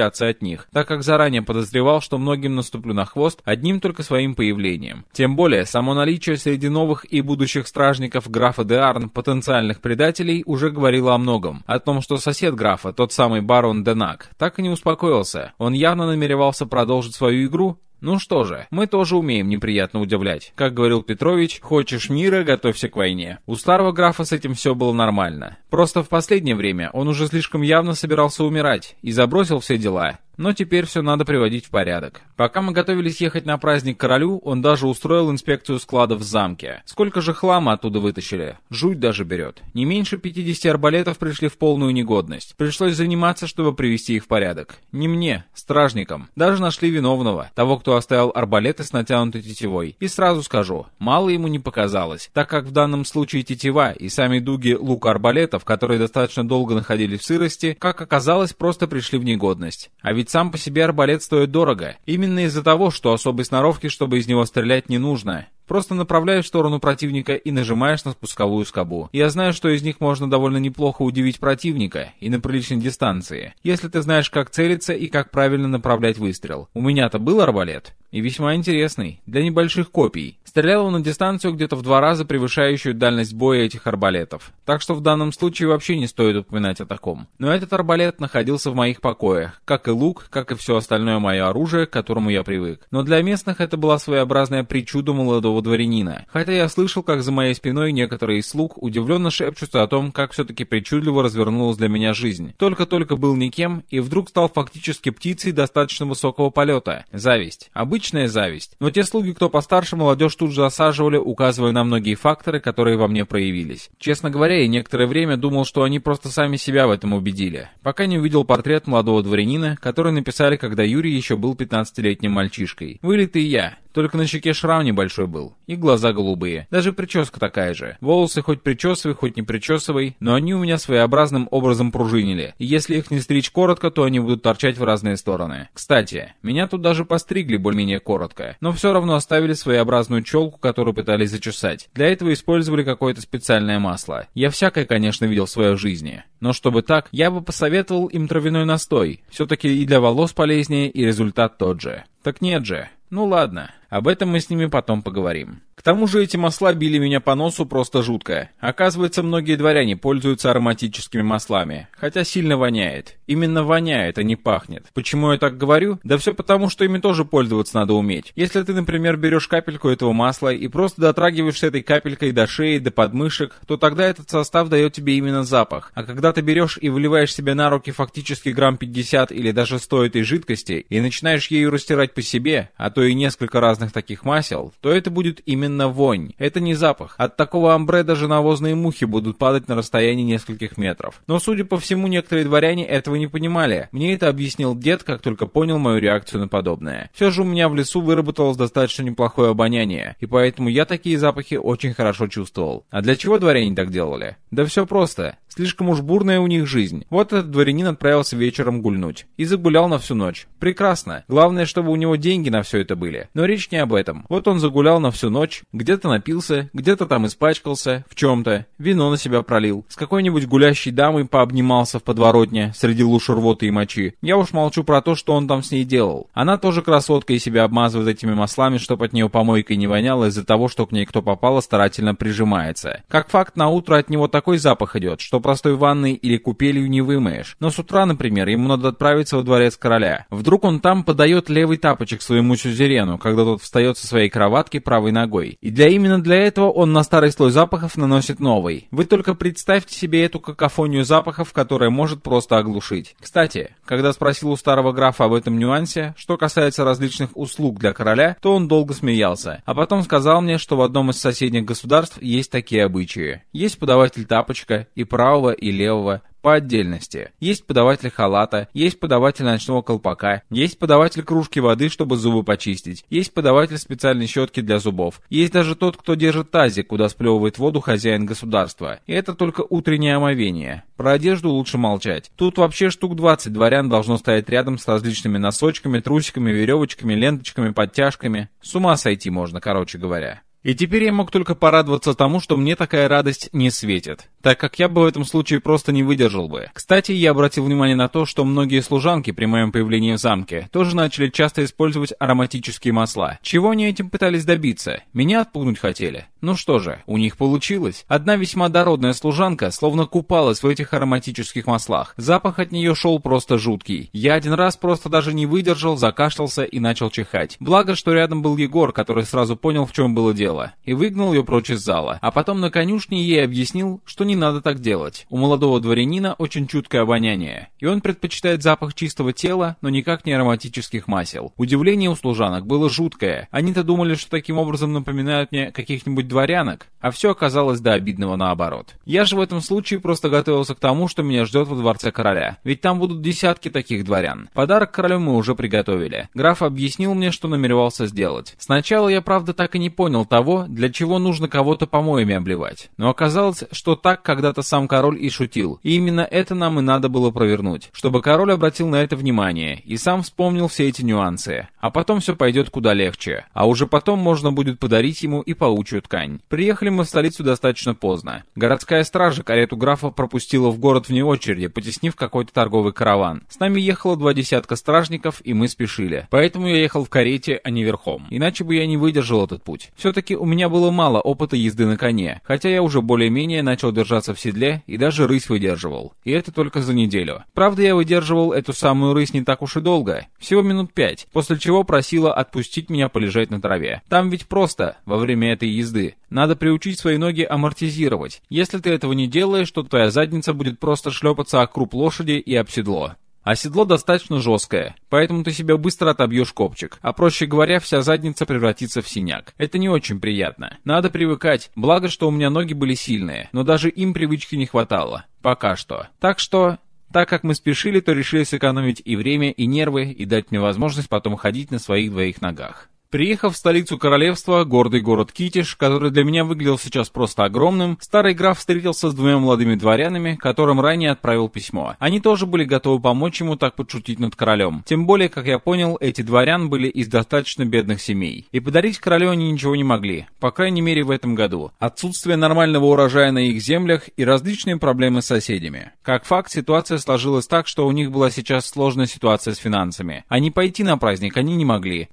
защищаться от них, так как заранее подозревал, что многим наступлю на хвост одним только своим появлением. Тем более, само наличие среди новых и будущих стражников графа де Арн потенциальных предателей уже говорило о многом. О том, что сосед графа, тот самый барон Денак, так и не успокоился. Он явно намеревался продолжить свою игру, ну что же, мы тоже умеем неприятно удивлять. Как говорил Петрович, хочешь мира, готовься к войне. У старого графа с этим все было нормально. Просто в последнее время он уже слишком явно собирался умирать и забросил все дела. Но теперь все надо приводить в порядок. Пока мы готовились ехать на праздник королю, он даже устроил инспекцию складов в замке. Сколько же хлама оттуда вытащили? Жуть даже берет. Не меньше 50 арбалетов пришли в полную негодность. Пришлось заниматься, чтобы привести их в порядок. Не мне, стражникам. Даже нашли виновного, того, кто оставил арбалеты с натянутой тетивой. И сразу скажу, мало ему не показалось, так как в данном случае тетива и сами дуги лука арбалетов, которые достаточно долго находились в сырости, как оказалось, просто пришли в негодность. А ведь ведь сам по себе арбалет стоит дорого. Именно из-за того, что особой сноровки, чтобы из него стрелять, не нужно. Просто направляешь в сторону противника и нажимаешь на спусковую скобу. Я знаю, что из них можно довольно неплохо удивить противника, и на приличной дистанции, если ты знаешь, как целиться и как правильно направлять выстрел. У меня-то был арбалет, и весьма интересный, для небольших копий. Стрелял он на дистанцию где-то в два раза превышающую дальность боя этих арбалетов. Так что в данном случае вообще не стоит упоминать о таком. Но этот арбалет находился в моих покоях, как и лук, как и все остальное мое оружие, к которому я привык. Но для местных это была своеобразная причуда молодого дворянина. Хотя я слышал, как за моей спиной некоторые из слуг удивленно шепчутся о том, как все-таки причудливо развернулась для меня жизнь. Только-только был никем, и вдруг стал фактически птицей достаточно высокого полета. Зависть. Обычная зависть. Но те слуги, кто постарше, молодежь тут же осаживали, указывая на многие факторы, которые во мне проявились. Честно говоря, я некоторое время думал, что они просто сами себя в этом убедили. Пока не увидел портрет молодого дворянина, который написали, когда Юрий еще был 15-летним мальчишкой. Вылитый я. Только на щеке шрам небольшой был, и глаза голубые. Даже прическа такая же. Волосы хоть причесывай, хоть не причесывай, но они у меня своеобразным образом пружинили. И если их не стричь коротко, то они будут торчать в разные стороны. Кстати, меня тут даже постригли более-менее коротко, но все равно оставили своеобразную челку, которую пытались зачесать. Для этого использовали какое-то специальное масло. Я всякое, конечно, видел в своей жизни. Но чтобы так, я бы посоветовал им травяной настой. Все-таки и для волос полезнее, и результат тот же. Так нет же. Ну ладно, об этом мы с ними потом поговорим. К тому же эти масла били меня по носу просто жутко. Оказывается, многие дворяне пользуются ароматическими маслами, хотя сильно воняет. Именно воняет, а не пахнет. Почему я так говорю? Да все потому, что ими тоже пользоваться надо уметь. Если ты, например, берешь капельку этого масла и просто дотрагиваешься этой капелькой до шеи, до подмышек, то тогда этот состав дает тебе именно запах. А когда ты берешь и выливаешь себе на руки фактически грамм 50 или даже 100 этой жидкости и начинаешь ею растирать по себе, а то и несколько разных таких масел, то это будет именно вонь. Это не запах. От такого амбре даже навозные мухи будут падать на расстоянии нескольких метров. Но, судя по всему, некоторые дворяне этого не понимали. Мне это объяснил дед, как только понял мою реакцию на подобное. Все же у меня в лесу выработалось достаточно неплохое обоняние, и поэтому я такие запахи очень хорошо чувствовал. А для чего дворяне так делали? Да все просто. Слишком уж бурная у них жизнь. Вот этот дворянин отправился вечером гульнуть. И загулял на всю ночь. Прекрасно. Главное, чтобы у него деньги на все это были. Но речь не об этом. Вот он загулял на всю ночь, где-то напился, где-то там испачкался, в чем-то, вино на себя пролил, с какой-нибудь гулящей дамой пообнимался в подворотне среди луж рвоты и мочи. Я уж молчу про то, что он там с ней делал. Она тоже красотка и себя обмазывает этими маслами, чтоб от нее помойкой не воняло из-за того, что к ней кто попало старательно прижимается. Как факт, на утро от него такой запах идет, что простой ванной или купелью не вымоешь. Но с утра, например, ему надо отправиться во дворец короля. Вдруг он там подает левый тапочек своему сюзерену, когда тот встает со своей кроватки правой ногой. И для именно для этого он на старый слой запахов наносит новый. Вы только представьте себе эту какофонию запахов, которая может просто оглушить. Кстати, когда спросил у старого графа об этом нюансе, что касается различных услуг для короля, то он долго смеялся, а потом сказал мне, что в одном из соседних государств есть такие обычаи. Есть подаватель тапочка, и право правого и левого, по отдельности. Есть подаватель халата, есть подаватель ночного колпака, есть подаватель кружки воды, чтобы зубы почистить, есть подаватель специальной щетки для зубов, есть даже тот, кто держит тазик, куда сплевывает воду хозяин государства. И это только утреннее омовение. Про одежду лучше молчать. Тут вообще штук 20 дворян должно стоять рядом с различными носочками, трусиками, веревочками, ленточками, подтяжками. С ума сойти можно, короче говоря. И теперь я мог только порадоваться тому, что мне такая радость не светит, так как я бы в этом случае просто не выдержал бы. Кстати, я обратил внимание на то, что многие служанки при моем появлении в замке тоже начали часто использовать ароматические масла. Чего они этим пытались добиться? Меня отпугнуть хотели? Ну что же, у них получилось. Одна весьма дородная служанка словно купалась в этих ароматических маслах. Запах от нее шел просто жуткий. Я один раз просто даже не выдержал, закашлялся и начал чихать. Благо, что рядом был Егор, который сразу понял, в чем было дело и выгнал ее прочь из зала. А потом на конюшне ей объяснил, что не надо так делать. У молодого дворянина очень чуткое обоняние, и он предпочитает запах чистого тела, но никак не ароматических масел. Удивление у служанок было жуткое. Они-то думали, что таким образом напоминают мне каких-нибудь дворянок, а все оказалось до обидного наоборот. Я же в этом случае просто готовился к тому, что меня ждет во дворце короля. Ведь там будут десятки таких дворян. Подарок королю мы уже приготовили. Граф объяснил мне, что намеревался сделать. Сначала я, правда, так и не понял того, для чего нужно кого-то помоями обливать. Но оказалось, что так когда-то сам король и шутил. И именно это нам и надо было провернуть, чтобы король обратил на это внимание и сам вспомнил все эти нюансы. А потом все пойдет куда легче. А уже потом можно будет подарить ему и паучью ткань. Приехали мы в столицу достаточно поздно. Городская стража карету графа пропустила в город вне очереди, потеснив какой-то торговый караван. С нами ехало два десятка стражников, и мы спешили. Поэтому я ехал в карете, а не верхом. Иначе бы я не выдержал этот путь. Все-таки у меня было мало опыта езды на коне, хотя я уже более-менее начал держаться в седле и даже рысь выдерживал. И это только за неделю. Правда, я выдерживал эту самую рысь не так уж и долго, всего минут пять, после чего просила отпустить меня полежать на траве. Там ведь просто, во время этой езды, надо приучить свои ноги амортизировать. Если ты этого не делаешь, то твоя задница будет просто шлепаться о круп лошади и об седло. А седло достаточно жесткое, поэтому ты себя быстро отобьешь копчик, а проще говоря, вся задница превратится в синяк. Это не очень приятно. Надо привыкать, благо, что у меня ноги были сильные, но даже им привычки не хватало. Пока что. Так что так как мы спешили, то решили сэкономить и время, и нервы, и дать мне возможность потом ходить на своих двоих ногах. Приехав в столицу королевства, гордый город Китиш, который для меня выглядел сейчас просто огромным, старый граф встретился с двумя молодыми дворянами, которым ранее отправил письмо. Они тоже были готовы помочь ему так подшутить над королем. Тем более, как я понял, эти дворян были из достаточно бедных семей. И подарить королю они ничего не могли, по крайней мере в этом году. Отсутствие нормального урожая на их землях и различные проблемы с соседями. Как факт, ситуация сложилась так, что у них была сейчас сложная ситуация с финансами. Не пойти на праздник они не могли,